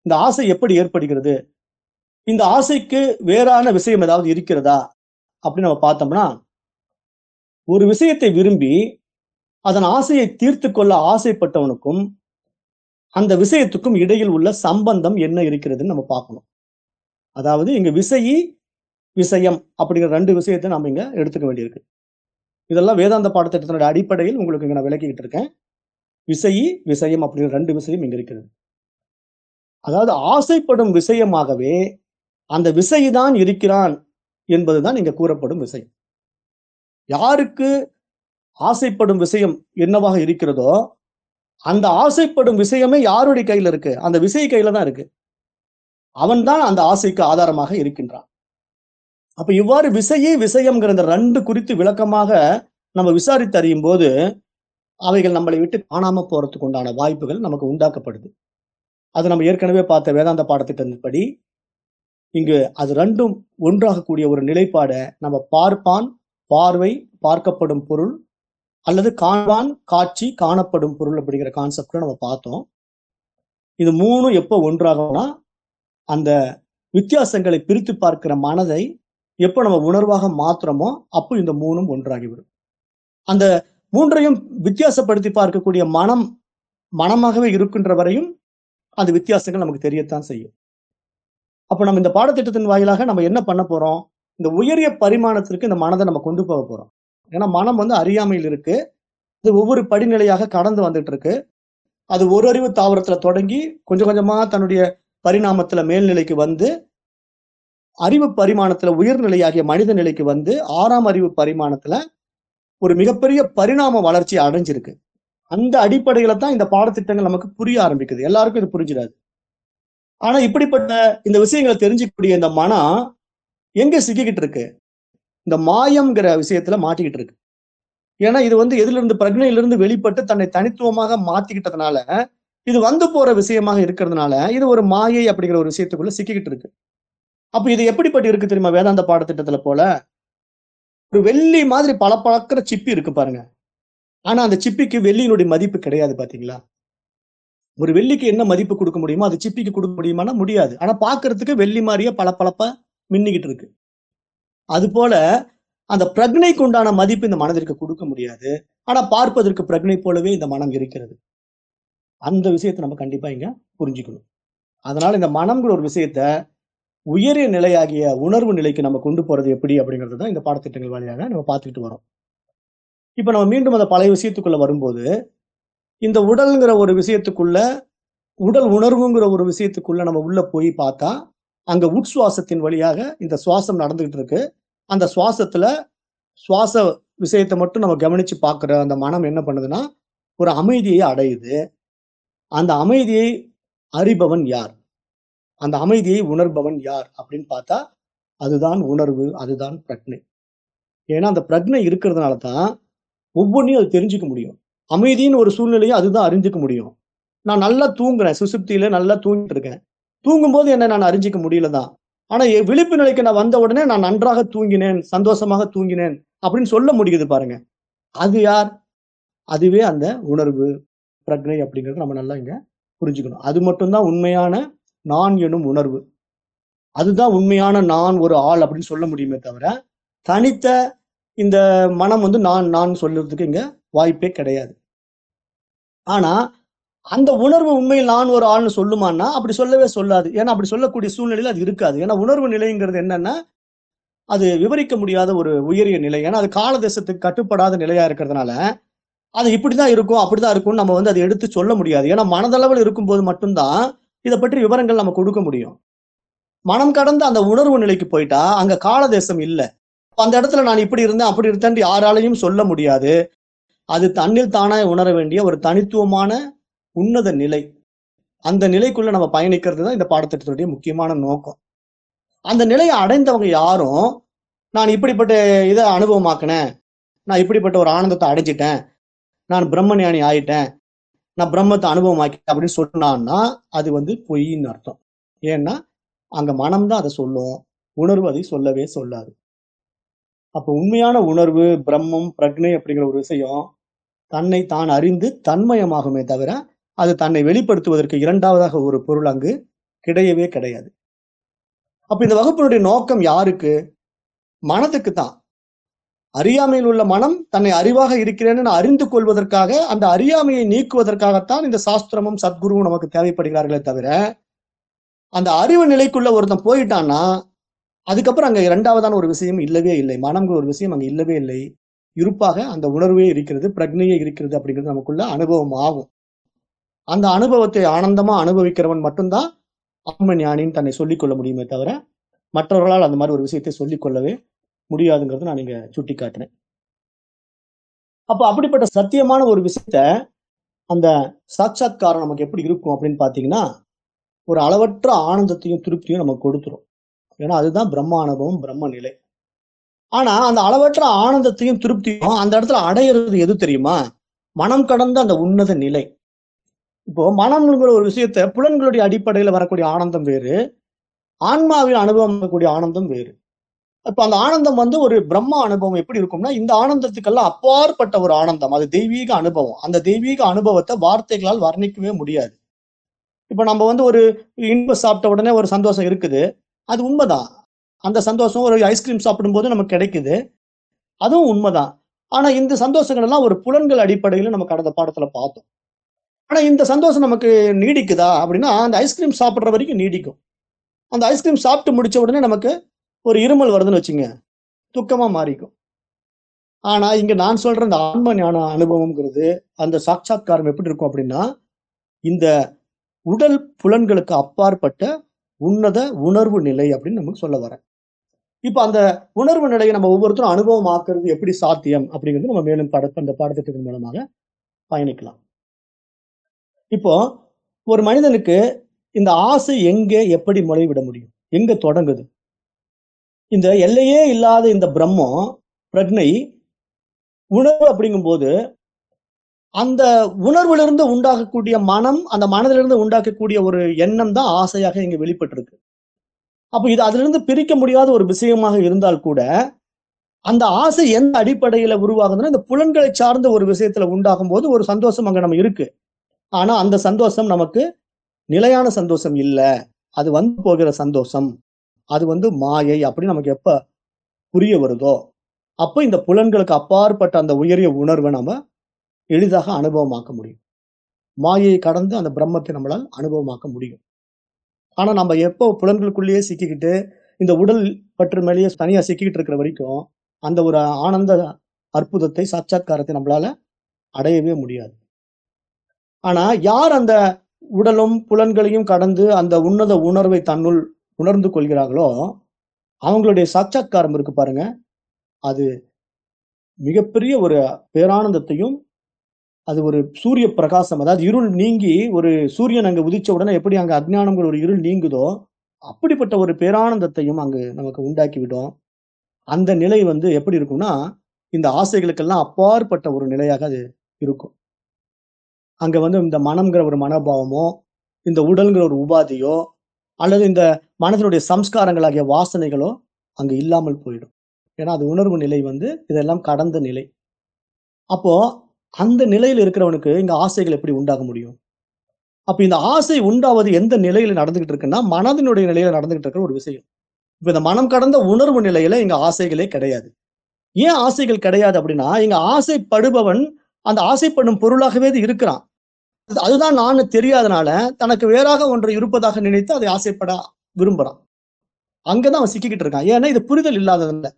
இந்த ஆசை எப்படி ஏற்படுகிறது? இந்த ஆசைக்கு வேறான விஷயம் ஏதாவது இருக்கிறதா? அப்படின்னு நம்ம பார்த்தோம்னா ஒரு விஷயத்தை விரும்பி அதன் ஆசையை தீர்த்து கொள்ள ஆசைப்பட்டவனுக்கும் அந்த விஷயத்துக்கும் இடையில் உள்ள சம்பந்தம் என்ன இருக்கிறதுன்னு நம்ம பார்க்கணும். அதாவது இங்க விசையி விஷயம் அப்படிங்கிற ரெண்டு விஷயத்தை நாம் இங்கே எடுத்துக்க வேண்டியிருக்கு. இதெல்லாம் வேதாந்த பாடத்திட்டத்தினுடைய அடிப்படையில் உங்களுக்கு இங்கே நான் விளக்கிக்கிட்டு இருக்கேன். விசையி விஷயம் அப்படிங்கிற ரெண்டு விஷயம் இங்கே இருக்கிறது அதாவது ஆசைப்படும் விஷயமாகவே அந்த விசை தான் இருக்கிறான் என்பதுதான் இங்க கூறப்படும் விஷயம் யாருக்கு ஆசைப்படும் விஷயம் என்னவாக இருக்கிறதோ அந்த ஆசைப்படும் விஷயமே யாருடைய கையில இருக்கு? அந்த விசை கையில தான் இருக்கு. அவன் தான் அந்த ஆசைக்கு ஆதாரமாக இருக்கின்றான். அப்ப இவ்வாறு விசையே விஷயம்ங்கிற இந்த ரெண்டு குறித்து விளக்கமாக நம்ம விசாரித்து அறியும் போது அவைகள் நம்மளை விட்டு காணாம போறதுக்கு உண்டான வாய்ப்புகள் நமக்கு உண்டாக்கப்படுது. அது நம்ம ஏற்கனவே பார்த்த வேதாந்த பாடத்திட்டத்தின்படி இங்கு அது ரெண்டும் ஒன்றாகக்கூடிய ஒரு நிலைப்பாடை நம்ம பார்ப்பான் பார்வை பார்க்கப்படும் பொருள் அல்லது காண்பான் காட்சி காணப்படும் பொருள் அப்படிங்கிற கான்செப்ட்ல நம்ம பார்த்தோம். இது மூணும் எப்போ ஒன்றாகும்னா அந்த வித்தியாசங்களை பிரித்து பார்க்கிற மனதை எப்போ நம்ம உணர்வாக மாத்துறோமோ அப்போ இந்த மூணும் ஒன்றாகிவிடும். அந்த மூன்றையும் வித்தியாசப்படுத்தி பார்க்கக்கூடிய மனம் மனமாகவே இருக்கின்ற வரையும் அந்த வித்தியாசங்கள் நமக்கு தெரியத்தான் செய்யும். அப்போ நம்ம இந்த பாடத்திட்டத்தின் வாயிலாக நம்ம என்ன பண்ண போறோம்? இந்த உயரிய பரிமாணத்திற்கு இந்த மனதை நம்ம கொண்டு போக போறோம். ஏன்னா மனம் வந்து அறியாமையில் இருக்கு. இது ஒவ்வொரு படிநிலையாக கடந்து வந்துட்டு இருக்கு அது ஒரு அறிவு தாவரத்துல தொடங்கி கொஞ்சம் கொஞ்சமா தன்னுடைய பரிணாமத்துல மேல்நிலைக்கு வந்து அறிவு பரிமாணத்துல உயர்நிலையாகிய மனித நிலைக்கு வந்து ஆறாம் அறிவு பரிமாணத்துல ஒரு மிகப்பெரிய பரிணாம வளர்ச்சி அடைஞ்சிருக்கு. அந்த அடிப்படையில தான் இந்த பாடத்திட்டங்கள் நமக்கு புரிய ஆரம்பிக்குது. எல்லாருக்கும் இது புரிஞ்சிடாது. ஆனா இப்படிப்பட்ட இந்த விஷயங்களை தெரிஞ்சுக்கக்கூடிய இந்த மனம் எங்க சிக்கிக்கிட்டு இருக்கு? இந்த மாயம்ங்கிற விஷயத்துல மாட்டிக்கிட்டு இருக்கு. ஏன்னா இது வந்து எதுல இருந்து பிரக்னையிலிருந்து வெளிப்பட்டு தன்னை தனித்துவமாக மாத்திக்கிட்டதுனால இது வந்து போற விஷயமாக இருக்கிறதுனால இது ஒரு மாயை அப்படிங்கிற ஒரு விஷயத்துக்குள்ள சிக்கிக்கிட்டு இருக்கு. அப்ப இது எப்படிப்பட்டு இருக்கு தெரியுமா? வேதாந்த பாடத்திட்டத்துல போல. ஒரு வெள்ளி மாதிரி பல பழக்கிற சிப்பி இருக்கு பாருங்க. ஆனா அந்த சிப்பிக்கு வெள்ளியினுடைய மதிப்பு கிடையாது பாத்தீங்களா? ஒரு வெள்ளிக்கு என்ன மதிப்பு கொடுக்க முடியுமோ அது சிப்பிக்கு கொடுக்க முடியுமானா முடியாது. ஆனா பாக்குறதுக்கு வெள்ளி மாதிரியே பல மின்னிக்கிட்டு இருக்கு. அது போல அந்த பிரக்னைக்கு உண்டான மதிப்பு இந்த மனதிற்கு கொடுக்க முடியாது. ஆனா பார்ப்பதற்கு பிரக்னை போலவே இந்த மனம் இருக்கிறது. அந்த விஷயத்தை நம்ம கண்டிப்பா இங்க புரிஞ்சுக்கணும். அதனால இந்த மனம்ங்கிற ஒரு விஷயத்த உயரிய நிலையாகிய உணர்வு நிலைக்கு நம்ம கொண்டு போறது எப்படி அப்படிங்கிறது தான் இந்த பாடத்திட்டங்கள் வழியாக நம்ம பார்த்துக்கிட்டு வரோம். இப்போ நம்ம மீண்டும் அந்த பழைய விஷயத்துக்குள்ள வரும்போது இந்த உடல்ங்கிற ஒரு விஷயத்துக்குள்ள உடல் உணர்வுங்கிற ஒரு விஷயத்துக்குள்ள நம்ம உள்ள போய் பார்த்தா அங்க உட்சுவாசத்தின் வழியாக இந்த சுவாசம் நடந்துகிட்டு இருக்கு. அந்த சுவாசத்துல சுவாச விஷயத்தை மட்டும் நம்ம கவனிச்சு பார்க்குற அந்த மனம் என்ன பண்ணுதுன்னா ஒரு அமைதியை அடையுது. அந்த அமைதியை அறிபவன் யார்? அந்த அமைதியை உணர்பவன் யார் அப்படின்னு பார்த்தா அதுதான் உணர்வு அதுதான் பிரக்னை. ஏன்னா அந்த பிரக்னை இருக்கிறதுனால தான் ஒவ்வொன்றையும் அது தெரிஞ்சுக்க முடியும். அமைதியின் ஒரு சூழ்நிலையை அதுதான் அறிஞ்சிக்க முடியும். நான் நல்லா தூங்குறேன் சுசுப்தியில நல்லா தூங்கிட்டு இருக்கேன். தூங்கும்போது என்ன நான் அறிஞ்சிக்க முடியல தான் ஆனா விழிப்பு நிலைக்கு நான் வந்த உடனே நான் நன்றாக தூங்கினேன் சந்தோஷமாக தூங்கினேன் அப்படின்னு சொல்ல முடியுது பாருங்க. அது யார்? அதுவே அந்த உணர்வு பிரக்னை அப்படிங்கிறது நம்ம நல்லா இங்க புரிஞ்சுக்கணும். அது மட்டும்தான் உண்மையான நான் எனும் உணர்வு. அதுதான் உண்மையான நான் ஒரு ஆள் அப்படின்னு சொல்ல முடியுமே தவிர தனித்த இந்த மனம் வந்து நான் நான் சொல்றதுக்கு இங்க வாய்ப்பே கிடையாது. ஆனா அந்த உணர்வு உண்மையில் நான் ஒரு ஆள்னு சொல்லுமான்னா அப்படி சொல்லவே சொல்லாது. ஏன்னா அப்படி சொல்லக்கூடிய சூழ்நிலையில் அது இருக்காது. ஏன்னா உணர்வு நிலைங்கிறது என்னன்னா அது விவரிக்க முடியாத ஒரு உயரிய நிலை. ஏன்னா அது கால தேசத்துக்கு கட்டுப்படாத நிலையா இருக்கிறதுனால அது இப்படிதான் இருக்கும் அப்படிதான் இருக்கும் நம்ம வந்து அதை எடுத்து சொல்ல முடியாது. ஏன்னா மனதளவில் இருக்கும்போது மட்டும்தான் இதை பற்றி விவரங்கள் நம்ம கொடுக்க முடியும். மனம் கடந்த அந்த உணர்வு நிலைக்கு போயிட்டா அங்க கால தேசம் இல்லை அந்த இடத்துல நான் இப்படி இருந்தேன் அப்படி இருந்தேன் யாராலையும் சொல்ல முடியாது. அது தன்னில் தானே உணர வேண்டிய ஒரு தனித்துவமான உன்னத நிலை. அந்த நிலைக்குள்ள நம்ம பயணிக்கிறது தான் இந்த பாடத்திட்டத்துடைய முக்கியமான நோக்கம். அந்த நிலையை அடைந்தவங்க யாரும் நான் இப்படிப்பட்ட இதை அனுபவமாக்கினேன் நான் இப்படிப்பட்ட ஒரு ஆனந்தத்தை அடைஞ்சிட்டேன் நான் பிரம்மஞானி ஆயிட்டேன் நான் பிரம்மத்தை அனுபவமாக்கிட்டேன் அப்படின்னு சொன்னான்னா அது வந்து பொய்ன்னு அர்த்தம். ஏன்னா அங்க மனம்தான் அதை சொல்லும். உணர்வு அதை சொல்லவே சொல்லாது. அப்போ உண்மையான உணர்வு பிரம்மம் பிரக்னை அப்படிங்கிற ஒரு விஷயம் தன்னை தான் அறிந்து தன்மயமாகுமே தவிர அது தன்னை வெளிப்படுத்துவதற்கு இரண்டாவதாக ஒரு பொருள் அங்கு கிடையவே கிடையாது. அப்ப இந்த வகுப்பினுடைய நோக்கம் யாருக்கு? மனதுக்கு தான். அறியாமையில் உள்ள மனம் தன்னை அறிவாக இருக்கிறேன்னு அறிந்து கொள்வதற்காக அந்த அறியாமையை நீக்குவதற்காகத்தான் இந்த சாஸ்திரமும் சத்குருவும் நமக்கு தேவைப்படுகிறார்களே தவிர அந்த அறிவு நிலைக்குள்ள ஒருத்தன் போயிட்டான்னா அதுக்கப்புறம் அங்க இரண்டாவதான ஒரு விஷயம் இல்லவே இல்லை. மனம்ங்கிற ஒரு விஷயம் அங்க இல்லவே இல்லை. இருப்பாக அந்த உணர்வே இருக்கிறது பிரக்னையே இருக்கிறது அப்படிங்கிறது நமக்குள்ள அனுபவம் ஆகும். அந்த அனுபவத்தை ஆனந்தமா அனுபவிக்கிறவன் மட்டும்தான் ஆன்ம ஞானின்னு தன்னை சொல்லிக் கொள்ள முடியுமே தவிர மற்றவர்களால் அந்த மாதிரி ஒரு விஷயத்தை சொல்லிக்கொள்ளவே முடியாதுங்கிறத நான் இங்க சுட்டி காட்டினேன் அப்போ அப்படிப்பட்ட சத்தியமான ஒரு விஷயத்த அந்த சாட்சாத்காரம் நமக்கு எப்படி இருக்கும் அப்படின்னு பார்த்தீங்கன்னா ஒரு அளவற்ற ஆனந்தத்தையும் திருப்தியும் நமக்கு கொடுத்துரும். ஏன்னா அதுதான் பிரம்ம அனுபவம் பிரம்ம நிலை ஆனா அந்த அளவற்ற ஆனந்தத்தையும் திருப்தியும் அந்த இடத்துல அடையிறது எது தெரியுமா? மனம் கடந்த அந்த உன்னத நிலை. இப்போ மனம்ங்கிற ஒரு விஷயத்த புலன்களுடைய அடிப்படையில வரக்கூடிய ஆனந்தம் வேறு ஆன்மாவின் அனுபவம் வரக்கூடிய ஆனந்தம் வேறு. இப்ப அந்த ஆனந்தம் வந்து ஒரு பிரம்மா அனுபவம் எப்படி இருக்கும்னா இந்த ஆனந்தத்துக்கெல்லாம் அப்பாற்பட்ட ஒரு ஆனந்தம். அது தெய்வீக அனுபவம். அந்த தெய்வீக அனுபவத்தை வார்த்தைகளால் வர்ணிக்கவே முடியாது. இப்ப நம்ம வந்து ஒரு இன்பம் சாப்பிட்ட உடனே ஒரு சந்தோஷம் இருக்குது. அது உண்மைதான். அந்த சந்தோஷம் ஒரு ஐஸ்கிரீம் சாப்பிடும்போது நமக்கு கிடைக்குது. அதுவும் உண்மைதான். ஆனா இந்த சந்தோஷங்கள் எல்லாம் ஒரு புலன்கள் அடிப்படையில நம்ம கடந்த பாடத்துல பார்த்தோம். ஆனா இந்த சந்தோஷம் நமக்கு நீடிக்குதா அப்படின்னா அந்த ஐஸ்கிரீம் சாப்பிடுற வரைக்கும் நீடிக்கும். அந்த ஐஸ்கிரீம் சாப்பிட்டு முடிச்ச உடனே நமக்கு ஒரு இருமல் வருதுன்னு வச்சுங்க துக்கமா மாறிக்கும். ஆனா இங்க நான் சொல்ற இந்த ஆன்ம ஞான அனுபவம்ங்கிறது அந்த சாட்சாத்காரம் எப்படி இருக்கும் அப்படின்னா இந்த உடல் புலன்களுக்கு அப்பாற்பட்ட உன்னத உணர்வு நிலை அப்படின்னு நமக்கு சொல்ல வரேன் இப்ப அந்த உணர்வு நிலையை நம்ம ஒவ்வொருத்தரும் அனுபவம் ஆக்குறது எப்படி சாத்தியம் அப்படிங்கிறது நம்ம மேலும் பட அந்த பாடத்திட்டத்தின் மூலமாக பயணிக்கலாம். இப்போ ஒரு மனிதனுக்கு இந்த ஆசை எங்கே எப்படி முளைவிட முடியும்? எங்க தொடங்குது? இந்த எல்லையே இல்லாத இந்த பிரம்மம் பிரக்னை உணர்வு அப்படிங்கும்போது அந்த உணர்விலிருந்து உண்டாகக்கூடிய மனம் அந்த மனதிலிருந்து உண்டாக்கக்கூடிய ஒரு எண்ணம் தான் ஆசையாக இங்க வெளிப்பட்டிருக்கு. அப்ப இது அதிலிருந்து பிரிக்க முடியாத ஒரு விஷயமாக இருந்தால் கூட அந்த ஆசை எந்த அடிப்படையில உருவாகுதுன்னா இந்த புலன்களை சார்ந்த ஒரு விஷயத்துல உண்டாகும் போது ஒரு சந்தோஷம் அங்க நம்ம இருக்கு. ஆனா அந்த சந்தோஷம் நமக்கு நிலையான சந்தோஷம் இல்லை. அது வந்து போகிற சந்தோஷம். அது வந்து மாயை அப்படின்னு நமக்கு எப்ப புரிய வருதோ அப்போ இந்த புலன்களுக்கு அப்பாற்பட்ட அந்த உயரிய உணர்வை நம்ம எளிதாக அனுபவமாக்க முடியும். மாயை கடந்து அந்த பிரம்மத்தை நம்மளால் அனுபவமாக்க முடியும். ஆனா நம்ம எப்போ புலன்களுக்குள்ளேயே சிக்கிக்கிட்டு இந்த உடல் பற்று மேலேயே தனியா சிக்கிக்கிட்டு இருக்கிற வரைக்கும் அந்த ஒரு ஆனந்த அற்புதத்தை சாட்சாத்காரத்தை நம்மளால அடையவே முடியாது. ஆனா யார் அந்த உடலும் புலன்களையும் கடந்து அந்த உன்னத உணர்வை தன்னுள் உணர்ந்து கொள்கிறார்களோ அவங்களுடைய சாட்சாத்காரம் இருக்கு பாருங்க. அது மிகப்பெரிய ஒரு பேரானந்தத்தையும் அது ஒரு சூரிய பிரகாசம் அதாவது இருள் நீங்கி ஒரு சூரியன் அங்கே உதிச்ச உடனே எப்படி அங்கே அஜ்ஞானங்கள் ஒரு இருள் நீங்குதோ அப்படிப்பட்ட ஒரு பேரானந்தத்தையும் அங்கு நமக்கு உண்டாக்கி விடும் அந்த நிலை வந்து எப்படி இருக்கும்னா இந்த ஆசைகளுக்கெல்லாம் அப்பாற்பட்ட ஒரு நிலையாக அது இருக்கும். அங்க வந்து இந்த மனம்ங்கிற ஒரு மனோபாவமோ இந்த உடல்ங்கிற ஒரு உபாதியோ அல்லது இந்த மனதினுடைய சம்ஸ்காரங்கள் ஆகிய வாசனைகளோ அங்கு இல்லாமல் போயிடும். ஏன்னா அது உணர்வு நிலை வந்து இதெல்லாம் கடந்த நிலை. அப்போ அந்த நிலையில் இருக்கிறவனுக்கு இங்க ஆசைகள் எப்படி உண்டாக முடியும்? அப்ப இந்த ஆசை உண்டாவது எந்த நிலையில நடந்துகிட்டு இருக்குன்னா மனதினுடைய நிலையில நடந்துகிட்டு இருக்கிற ஒரு விஷயம். இப்ப இந்த மனம் கடந்த உணர்வு நிலையில இங்க ஆசைகளே கிடையாது. ஏன் ஆசைகள் கிடையாது அப்படின்னா இங்க ஆசைப்படுபவன் அந்த ஆசைப்படும் பொருளாகவே இது இருக்கிறான். அதுதான் நான் தெரியாதனால தனக்கு வேறாக ஒன்று இருப்பதாக நினைத்து அதை ஆசைப்பட விரும்புறான். அங்கதான் அவன் சிக்கிக்கிட்டு இருக்கான். ஏன்னா இது புரிதல் இல்லாததுல.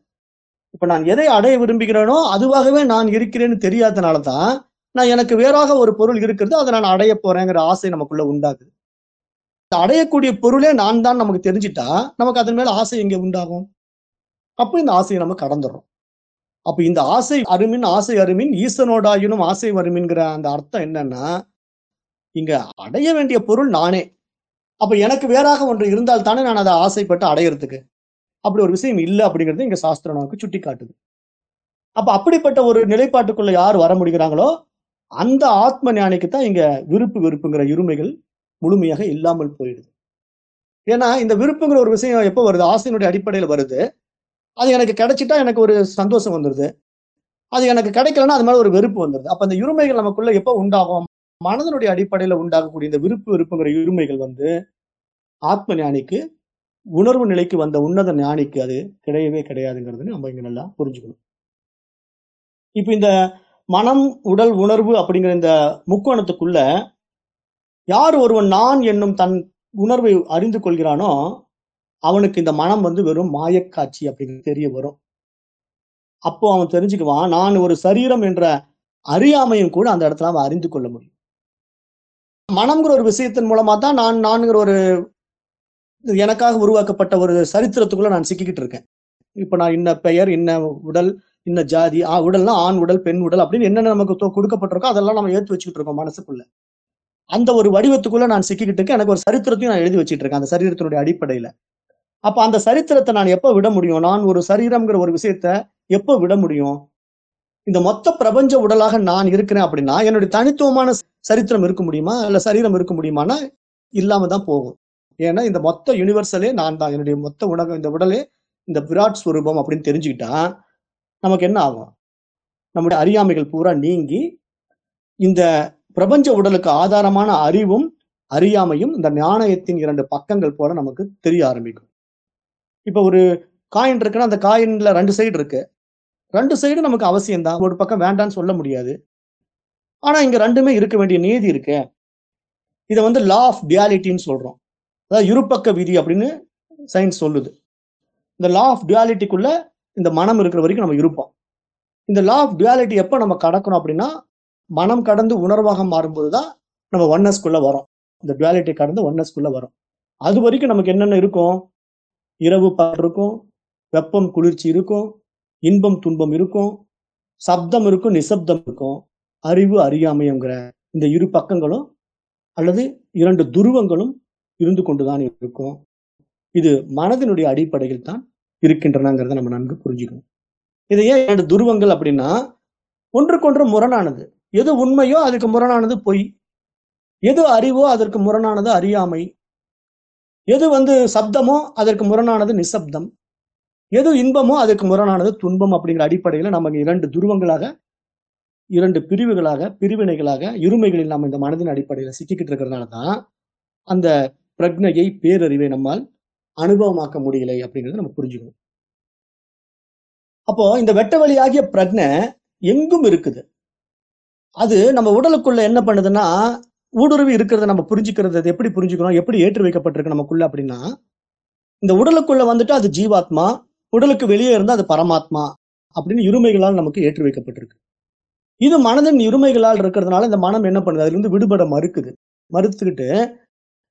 இப்ப நான் எதை அடைய விரும்புகிறேனோ அதுவாகவே நான் இருக்கிறேன்னு தெரியாதனால தான் நான் எனக்கு வேறாக ஒரு பொருள் இருக்கிறது அதை நான் அடைய போறேங்கிற ஆசை நமக்குள்ள உண்டாகுது. இந்த அடையக்கூடிய பொருளே நான் தான் நமக்கு தெரிஞ்சிட்டா நமக்கு அதன் மேல ஆசை எங்க உண்டாகும்? அப்போ இந்த ஆசையை நம்ம கடந்துடுறோம். அப்ப இந்த ஆசை அருமின் ஆசை அருமின் ஈசனோடாயினும் ஆசை வருமின்கிற அந்த அர்த்தம் என்னன்னா இங்க அடைய வேண்டிய பொருள் நானே. அப்ப எனக்கு வேறாக ஒன்று இருந்தால் தானே நான் அதை ஆசைப்பட்டு அடையறதுக்கு. அப்படி ஒரு விஷயம் இல்லை அப்படிங்கிறது இங்க சாஸ்திரம் நமக்கு சுட்டி காட்டுது அப்ப அப்படிப்பட்ட ஒரு நிலைப்பாட்டுக்குள்ள யார் வர முடிகிறாங்களோ அந்த ஆத்ம ஞானிக்கு தான் இங்க விருப்பு வெறுப்புங்கிற இருமைகள் முழுமையாக இல்லாமல் போயிடுது. ஏன்னா இந்த விருப்புங்கிற ஒரு விஷயம் எப்போ வருது? ஆசையினுடைய அடிப்படையில் வருது. அது எனக்கு கிடைச்சிட்டா எனக்கு ஒரு சந்தோஷம் வந்துருது. அது எனக்கு கிடைக்கலன்னா அது மேலே ஒரு வெறுப்பு வந்துருது. அப்போ அந்த இருமைகள் நமக்குள்ள எப்போ உண்டாகும்? மனதனுடைய அடிப்படையில உண்டாகக்கூடிய இந்த விருப்பு வெறுப்புங்கிற உரிமைகள் வந்து ஆத்ம ஞானிக்கு உணர்வு நிலைக்கு வந்த உன்னத ஞானிக்கு அது கிடையவே கிடையாதுங்கிறது நம்ம இங்க நல்லா புரிஞ்சுக்கணும். இப்ப இந்த மனம் உடல் உணர்வு அப்படிங்கிற இந்த முக்கோணத்துக்குள்ள யார் ஒருவன் நான் என்னும் தன் உணர்வை அறிந்து கொள்கிறானோ அவனுக்கு இந்த மனம் வந்து வெறும் மாயக்காட்சி அப்படிங்கிறது தெரிய வரும். அப்போ அவன் தெரிஞ்சுக்குவான் நான் ஒரு சரீரம் என்ற அறியாமையும் கூட அந்த இடத்துல அவன் அறிந்து கொள்ள முடியும். மனம்ங்கிற ஒரு விஷயத்தின் மூலமா தான் நான் நான்கிற ஒரு எனக்காக உருவாக்கப்பட்ட ஒரு சரித்திரத்துக்குள்ள நான் சிக்கிக்கிட்டு இருக்கேன். இப்ப நான் இன்ன பெயர் இன்ன உடல் இன்ன ஜாதி ஆ உடல்னா ஆண் உடல் பெண் உடல் அப்படின்னு என்னென்ன நமக்கு கொடுக்கப்பட்டிருக்கோ அதெல்லாம் நம்ம ஏற்று வச்சுக்கிட்டு இருக்கோம் மனசுக்குள்ள. அந்த ஒரு வடிவத்துக்குள்ள நான் சிக்கிக்கிட்டு இருக்கேன். எனக்கு ஒரு சரித்திரத்தையும் நான் எழுதி வச்சுட்டு இருக்கேன் அந்த சரீரத்தினுடைய அடிப்படையில. அப்ப அந்த சரித்திரத்தை நான் எப்ப விட முடியும்? நான் ஒரு சரீரம்ங்கிற ஒரு விஷயத்த எப்போ விட முடியும்? இந்த மொத்த பிரபஞ்ச உடலாக நான் இருக்கிறேன் அப்படின்னா என்னுடைய தனித்துவமான சரித்திரம் இருக்க முடியுமா? இல்ல சரீரம் இருக்க முடியுமானா? இல்லாம தான் போகும். ஏன்னா இந்த மொத்த யூனிவர்சலே நான் தான். என்னுடைய மொத்த உலகம் இந்த உடலே இந்த விராட் ஸ்வரூபம் அப்படின்னு தெரிஞ்சுக்கிட்டா நமக்கு என்ன ஆகும்? நம்முடைய அறியாமைகள் பூரா நீங்கி இந்த பிரபஞ்ச உடலுக்கு ஆதாரமான அறிவும் அறியாமையும் இந்த ஞானயத்தின் இரண்டு பக்கங்கள் போல நமக்கு தெரிய ஆரம்பிக்கும். இப்ப ஒரு காயின் இருக்குன்னா அந்த காயின்ல ரெண்டு சைடு இருக்கு. ரெண்டு சைடு நமக்கு அவசியம் தான் ஒரு பக்கம் வேண்டாம்னு சொல்ல முடியாது. ஆனா இங்க ரெண்டுமே இருக்க வேண்டிய நீதி இருக்கு. இதை வந்து லா ஆஃப் டியாலிட்டின்னு சொல்றோம். அதாவது இருபக்க விதி அப்படின்னு சயின்ஸ் சொல்லுது. இந்த லா ஆஃப் டியாலிட்டிக்குள்ள இந்த மனம் இருக்கிற வரைக்கும் நம்ம இருப்போம். இந்த லா ஆஃப் டியாலிட்டி எப்போ நம்ம கடக்கணும் அப்படின்னா மனம் கடந்து உணர்வாக மாறும்போது தான் நம்ம ஒன்னஸ்குள்ள வரோம். இந்த டுவாலிட்டி கடந்து ஒன்னஸ்குள்ள வரும். அது வரைக்கும் நமக்கு என்னென்ன இருக்கும்? இரவு பகல் இருக்கும் வெப்பம் குளிர்ச்சி இருக்கும் இன்பம் துன்பம் இருக்கும் சப்தம் இருக்கும் நிசப்தம் இருக்கும். அறிவு அறியாமைங்கிற இந்த இரு பக்கங்களும் அல்லது இரண்டு துருவங்களும் இருந்து கொண்டுதான் இருக்கும். இது மனதினுடைய அடிப்படையில் தான் இருக்கின்றனங்கிறத நம்ம நன்கு புரிஞ்சுக்கணும். இது ஏன் இரண்டு துருவங்கள் அப்படின்னா ஒன்றுக்கொன்று முரணானது. எது உண்மையோ அதுக்கு முரணானது பொய். எது அறிவோ அதற்கு முரணானது அறியாமை. எது வந்து சப்தமோ அதற்கு முரணானது நிசப்தம். எது இன்பமோ அதுக்கு முரணானது துன்பம் அப்படிங்கிற அடிப்படையில நம்ம இரண்டு துருவங்களாக இரண்டு பிரிவுகளாக பிரிவினைகளாக இருமைகளில் நம்ம இந்த மனதின் அடிப்படையில சிக்கிக்கிட்டு இருக்கிறதுனால தான் அந்த பிரக்னையை பேரறிவை நம்மால் அனுபவமாக்க முடியலை அப்படிங்கிறத நம்ம புரிஞ்சுக்கணும். அப்போ இந்த வெட்ட வழியாகிய பிரக்னை எங்கும் இருக்குது. அது நம்ம உடலுக்குள்ள என்ன பண்ணுதுன்னா ஊடுருவி இருக்கிறத நம்ம புரிஞ்சுக்கிறது அது எப்படி புரிஞ்சுக்கணும் எப்படி ஏற்று வைக்கப்பட்டிருக்கு நமக்குள்ள அப்படின்னா இந்த உடலுக்குள்ள வந்துட்டு அது ஜீவாத்மா உடலுக்கு வெளியே இருந்தால் அது பரமாத்மா அப்படின்னு இருமைகளால் நமக்கு ஏற்றி வைக்கப்பட்டிருக்கு இது மனதின் இருமைகளால் இருக்கிறதுனால இந்த மனம் என்ன பண்ணுது? அதுலேருந்து விடுபட மறுக்குது. மறுத்துக்கிட்டு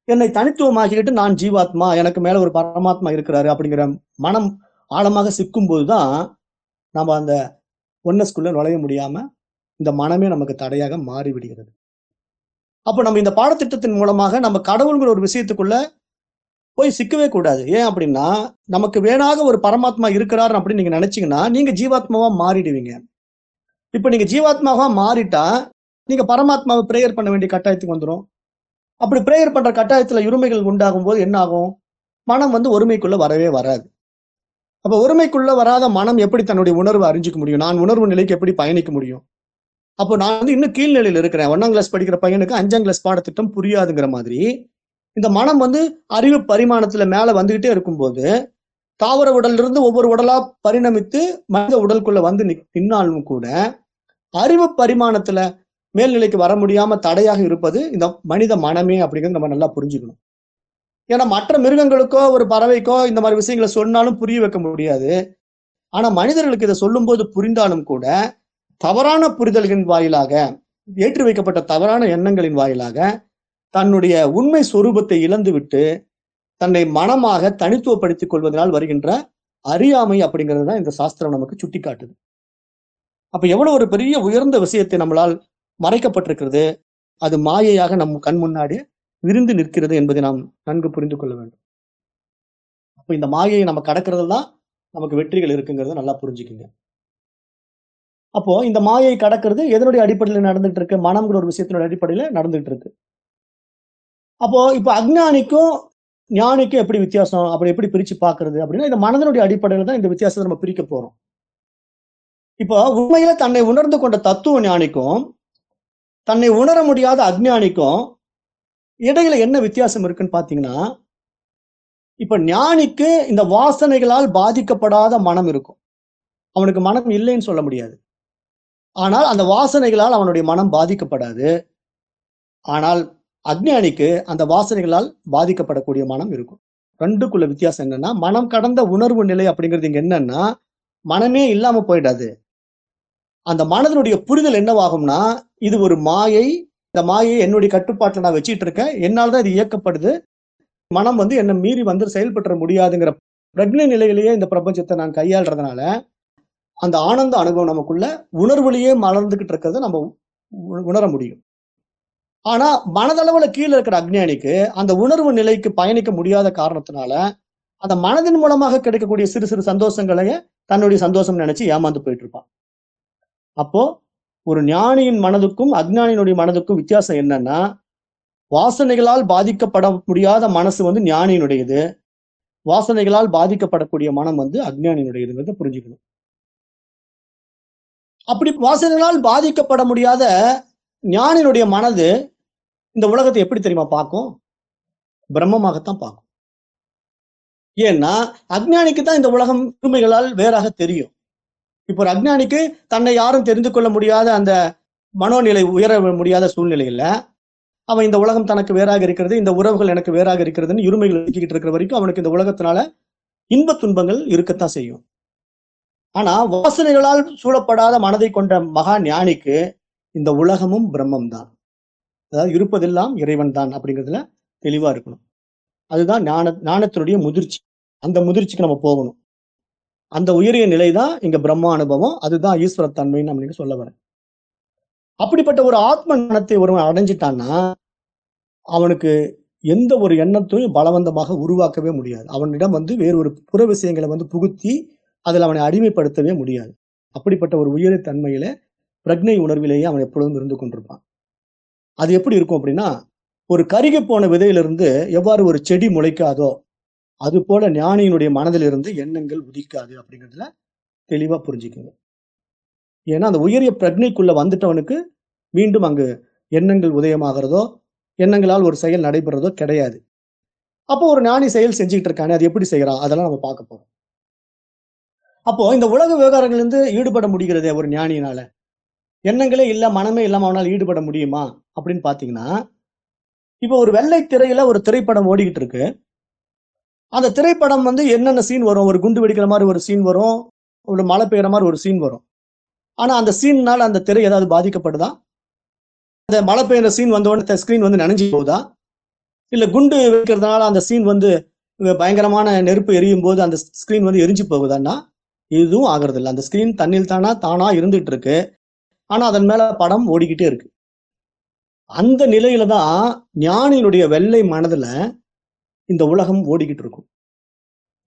என்னை தனித்துவமாக்கிக்கிட்டு நான் ஜீவாத்மா எனக்கு மேல ஒரு பரமாத்மா இருக்கிறாரு அப்படிங்கிற மனம் ஆழமாக சிக்கும் போதுதான் நம்ம அந்த ஒன்னஸ்குள்ள நுழைய முடியாம இந்த மனமே நமக்கு தடையாக மாறிவிடுகிறது. அப்போ நம்ம இந்த பாடத்திட்டத்தின் மூலமாக நம்ம கடவுள்கிற ஒரு விஷயத்துக்குள்ள போய் சிக்கவே கூடாது. ஏன் அப்படின்னா நமக்கு வேணாக ஒரு பரமாத்மா இருக்கிறார் அப்படின்னு நீங்க நினைச்சீங்கன்னா நீங்க ஜீவாத்மாவா மாறிடுவீங்க. இப்ப நீங்க ஜீவாத்மாவா மாறிட்டா நீங்க பரமாத்மாவை பிரேயர் பண்ண வேண்டிய கட்டாயத்துக்கு வந்துடும் அப்படி பிரேயர் பண்ற கட்டாயத்துல இருமைகள் உண்டாகும் போது என்ன ஆகும் மனம் வந்து ஒருமைக்குள்ள வரவே வராது. அப்ப ஒருமைக்குள்ள வராத மனம் எப்படி தன்னுடைய உணர்வை அறிஞ்சிக்க முடியும்? நான் உணர்வு நிலைக்கு எப்படி பயணிக்க முடியும்? அப்போ நான் வந்து இன்னும் கீழ்நிலையில் இருக்கிறேன். ஒன்னாம் கிளாஸ் படிக்கிற பையனுக்கு அஞ்சாம் கிளாஸ் பாடத்திட்டம் புரியாதுங்கிற மாதிரி இந்த மனம் வந்து அறிவு பரிமாணத்துல மேல வந்துகிட்டே இருக்கும்போது தாவர உடல்ல இருந்து ஒவ்வொரு உடலா பரிணமித்து மனித உடலுக்குள்ள வந்து நிக்- நின்னாலும் கூட அறிவு பரிமாணத்துல மேல்நிலைக்கு வர முடியாம தடையாக இருப்பது இந்த மனித மனமே அப்படிங்கிறது நம்ம நல்லா புரிஞ்சுக்கணும். ஏன்னா மற்ற மிருகங்களுக்கோ ஒரு பறவைக்கோ இந்த மாதிரி விஷயங்களை சொன்னாலும் புரிய வைக்க முடியாது. ஆனா மனிதர்களுக்கு இதை சொல்லும்போது புரிந்தாலும் கூட தவறான புரிதல்களின் வாயிலாக ஏற்றி வைக்கப்பட்ட தவறான எண்ணங்களின் வாயிலாக தன்னுடைய உண்மை சொரூபத்தை இழந்துவிட்டு தன்னை மனமாக தனித்துவப்படுத்திக் கொள்வதனால் வருகின்ற அறியாமை அப்படிங்கிறது தான் இந்த சாஸ்திரம் நமக்கு சுட்டிக்காட்டுது. அப்ப எவ்வளவு ஒரு பெரிய உயர்ந்த விஷயத்தை நம்மளால் மறைக்கப்பட்டிருக்கிறது அது மாயையாக நம் கண் முன்னாடி விரிந்து நிற்கிறது என்பதை நாம் நன்கு புரிந்து கொள்ள வேண்டும். அப்ப இந்த மாயையை நம்ம கடக்கிறது தான் நமக்கு வெற்றிகள் இருக்குங்கிறத நல்லா புரிஞ்சுக்குங்க. அப்போ இந்த மாயை கடக்கிறது எதனுடைய அடிப்படையில் நடந்துட்டு இருக்கு? மனம்ங்கிற ஒரு விஷயத்தினுடைய அடிப்படையில நடந்துட்டு இருக்கு. அப்போ இப்போ அஜ்ஞானிக்கும் ஞானிக்கும் எப்படி வித்தியாசம்? அப்படி எப்படி பிரிச்சு பார்க்கறது? அப்படின்னா இந்த மனதனுடைய அடிப்படையில தான் இந்த வித்தியாசத்தை நம்ம பிரிக்க போறோம். இப்போ உண்மையில தன்னை உணர்ந்து கொண்ட தத்துவ ஞானிக்கும் தன்னை உணர முடியாத அஜ்ஞானிக்கும் இடையில என்ன வித்தியாசம் இருக்குன்னு பாத்தீங்கன்னா இப்ப ஞானிக்கு இந்த வாசனைகளால் பாதிக்கப்படாத மனம் இருக்கும். அவனுக்கு மனம் இல்லைன்னு சொல்ல முடியாது. ஆனால் அந்த வாசனைகளால் அவனுடைய மனம் பாதிக்கப்படாது. ஆனால் அக்ஞானிக்கு அந்த வாசனைகளால் பாதிக்கப்படக்கூடிய மனம் இருக்கும். ரெண்டுக்குள்ள வித்தியாசம் என்னன்னா மனம் கடந்த உணர்வு நிலை அப்படிங்கிறது இங்க என்னன்னா மனமே இல்லாம போயிடாது. அந்த மனதனுடைய புரிதல் என்னவாகும்னா இது ஒரு மாயை இந்த மாயை என்னுடைய கட்டுப்பாட்டில் நான் வச்சுட்டு இருக்கேன் என்னால் தான் இது இயக்கப்படுது. மனம் வந்து என்னை மீறி வந்து செயல்பட்டுற முடியாதுங்கிற பிரக்னை நிலையிலேயே இந்த பிரபஞ்சத்தை நான் கையாளுறதுனால அந்த ஆனந்த அனுபவம் நமக்குள்ள உணர்வுலேயே மலர்ந்துகிட்டு இருக்கிறத நம்ம உ- உணர முடியும். ஆனா மனதளவுல கீழே இருக்கிற அக்ஞானிக்கு அந்த உணர்வு நிலைக்கு பயணிக்க முடியாத காரணத்தினால அந்த மனதின் மூலமாக கிடைக்கக்கூடிய சிறு சிறு சந்தோஷங்களையே தன்னுடைய சந்தோஷம் நினைச்சு ஏமாந்து போயிட்டு இருப்பான் அப்போ ஒரு ஞானியின் மனதுக்கும் அஜ்ஞானியினுடைய மனதுக்கும் வித்தியாசம் என்னன்னா வாசனைகளால் பாதிக்கப்பட முடியாத மனசு வந்து ஞானியினுடையது. வாசனைகளால் பாதிக்கப்படக்கூடிய மனம் வந்து அஜ்ஞானியினுடையதுங்கிறத புரிஞ்சுக்கணும். அப்படி வாசனைகளால் பாதிக்கப்பட முடியாத ஞானியினுடைய மனது இந்த உலகத்தை எப்படி தெரியுமா பார்க்கும்? பிரம்மமாகத்தான் பார்க்கும். ஏன்னா அஜ்ஞானிக்கு தான் இந்த உலகம் உரிமைகளால் வேறாக தெரியும். இப்போ ஒரு அஜ்ஞானிக்கு தன்னை யாரும் தெரிந்து கொள்ள முடியாத அந்த மனோநிலை உயர முடியாத சூழ்நிலையில அவன் இந்த உலகம் தனக்கு வேறாக இருக்கிறது இந்த உறவுகள் எனக்கு வேறாக இருக்கிறதுன்னு இருமைகள் இருக்கிட்டு இருக்கிற வரைக்கும் அவனுக்கு இந்த உலகத்தினால இன்ப துன்பங்கள் இருக்கத்தான் செய்யும். ஆனா வாசனைகளால் சூழப்படாத மனதை கொண்ட மகா ஞானிக்கு இந்த உலகமும் பிரம்மம் தான் அதாவது இருப்பதெல்லாம் இறைவன் தான் அப்படிங்கிறதுல தெளிவா இருக்கணும். அதுதான் ஞான ஞானத்தினுடைய முதிர்ச்சி. அந்த முதிர்ச்சிக்கு நம்ம போகணும். அந்த உயரிய நிலை தான் இங்க பிரம்மா அனுபவம். அதுதான் ஈஸ்வரத்தன்மைன்னு அப்படின்னு சொல்ல வரேன். அப்படிப்பட்ட ஒரு ஆத்ம ஞானத்தை ஒருவன் அடைஞ்சிட்டான்னா அவனுக்கு எந்த ஒரு எண்ணத்தையும் பலவந்தமாக உருவாக்கவே முடியாது. அவனிடம் வந்து வேறு ஒரு புற விஷயங்களை வந்து புகுத்தி அதில் அவனை அடிமைப்படுத்தவே முடியாது. அப்படிப்பட்ட ஒரு உயரிய தன்மையில பிரக்னை உணர்விலேயே அவன் எப்பொழுதும் இருந்து கொண்டிருப்பான். அது எப்படி இருக்கும் அப்படின்னா ஒரு கருகி போன விதையிலிருந்து எவ்வாறு ஒரு செடி முளைக்காதோ அது போல ஞானியினுடைய மனதிலிருந்து எண்ணங்கள் உதிக்காது அப்படிங்கிறதுல தெளிவா புரிஞ்சுக்குங்க. ஏன்னா அந்த உயரிய பிரக்னைக்குள்ள வந்துட்டவனுக்கு மீண்டும் அங்கு எண்ணங்கள் உதயமாகிறதோ எண்ணங்களால் ஒரு செயல் நடைபெறதோ கிடையாது. அப்போ ஒரு ஞானி செயல் செஞ்சுக்கிட்டு இருக்கானே அது எப்படி செய்யறான் அதெல்லாம் நம்ம பார்க்க போறோம். அப்போ இந்த உலக விவகாரங்கள்லேருந்து ஈடுபட முடிகிறதே ஒரு ஞானியினால. எண்ணங்களே இல்ல மனமே இல்லாம அவனால் ஈடுபட முடியுமா? அப்படின்னு பாத்தீங்கன்னா இப்போ ஒரு வெள்ளை திரையில ஒரு திரைப்படம் ஓடிக்கிட்டு இருக்கு. அந்த திரைப்படம் வந்து என்னென்ன சீன் வரும்? ஒரு குண்டு வெடிக்கிற மாதிரி ஒரு சீன் வரும். ஒரு மழை பெய்யுற மாதிரி ஒரு சீன் வரும். ஆனா அந்த சீன்னால் அந்த திரை ஏதாவது பாதிக்கப்படுதா? அந்த மழை பெய்யுற சீன் வந்தோடனே ஸ்கிரீன் வந்து நனைஞ்சு போகுதா? இல்ல குண்டு வைக்கிறதுனால அந்த சீன் வந்து பயங்கரமான நெருப்பு எரியும் போது அந்த ஸ்கிரீன் வந்து எரிஞ்சு போகுதான்னா? இதுவும் ஆகிறது இல்லை அந்த ஸ்கிரீன் தண்ணில் தானா தானா இருந்துட்டு இருக்கு. ஆனா அதன் மேல படம் ஓடிக்கிட்டே இருக்கு. அந்த நிலையில தான் ஞானியினுடைய வெள்ளை மனதுல இந்த உலகம் ஓடிக்கிட்டு இருக்கும்.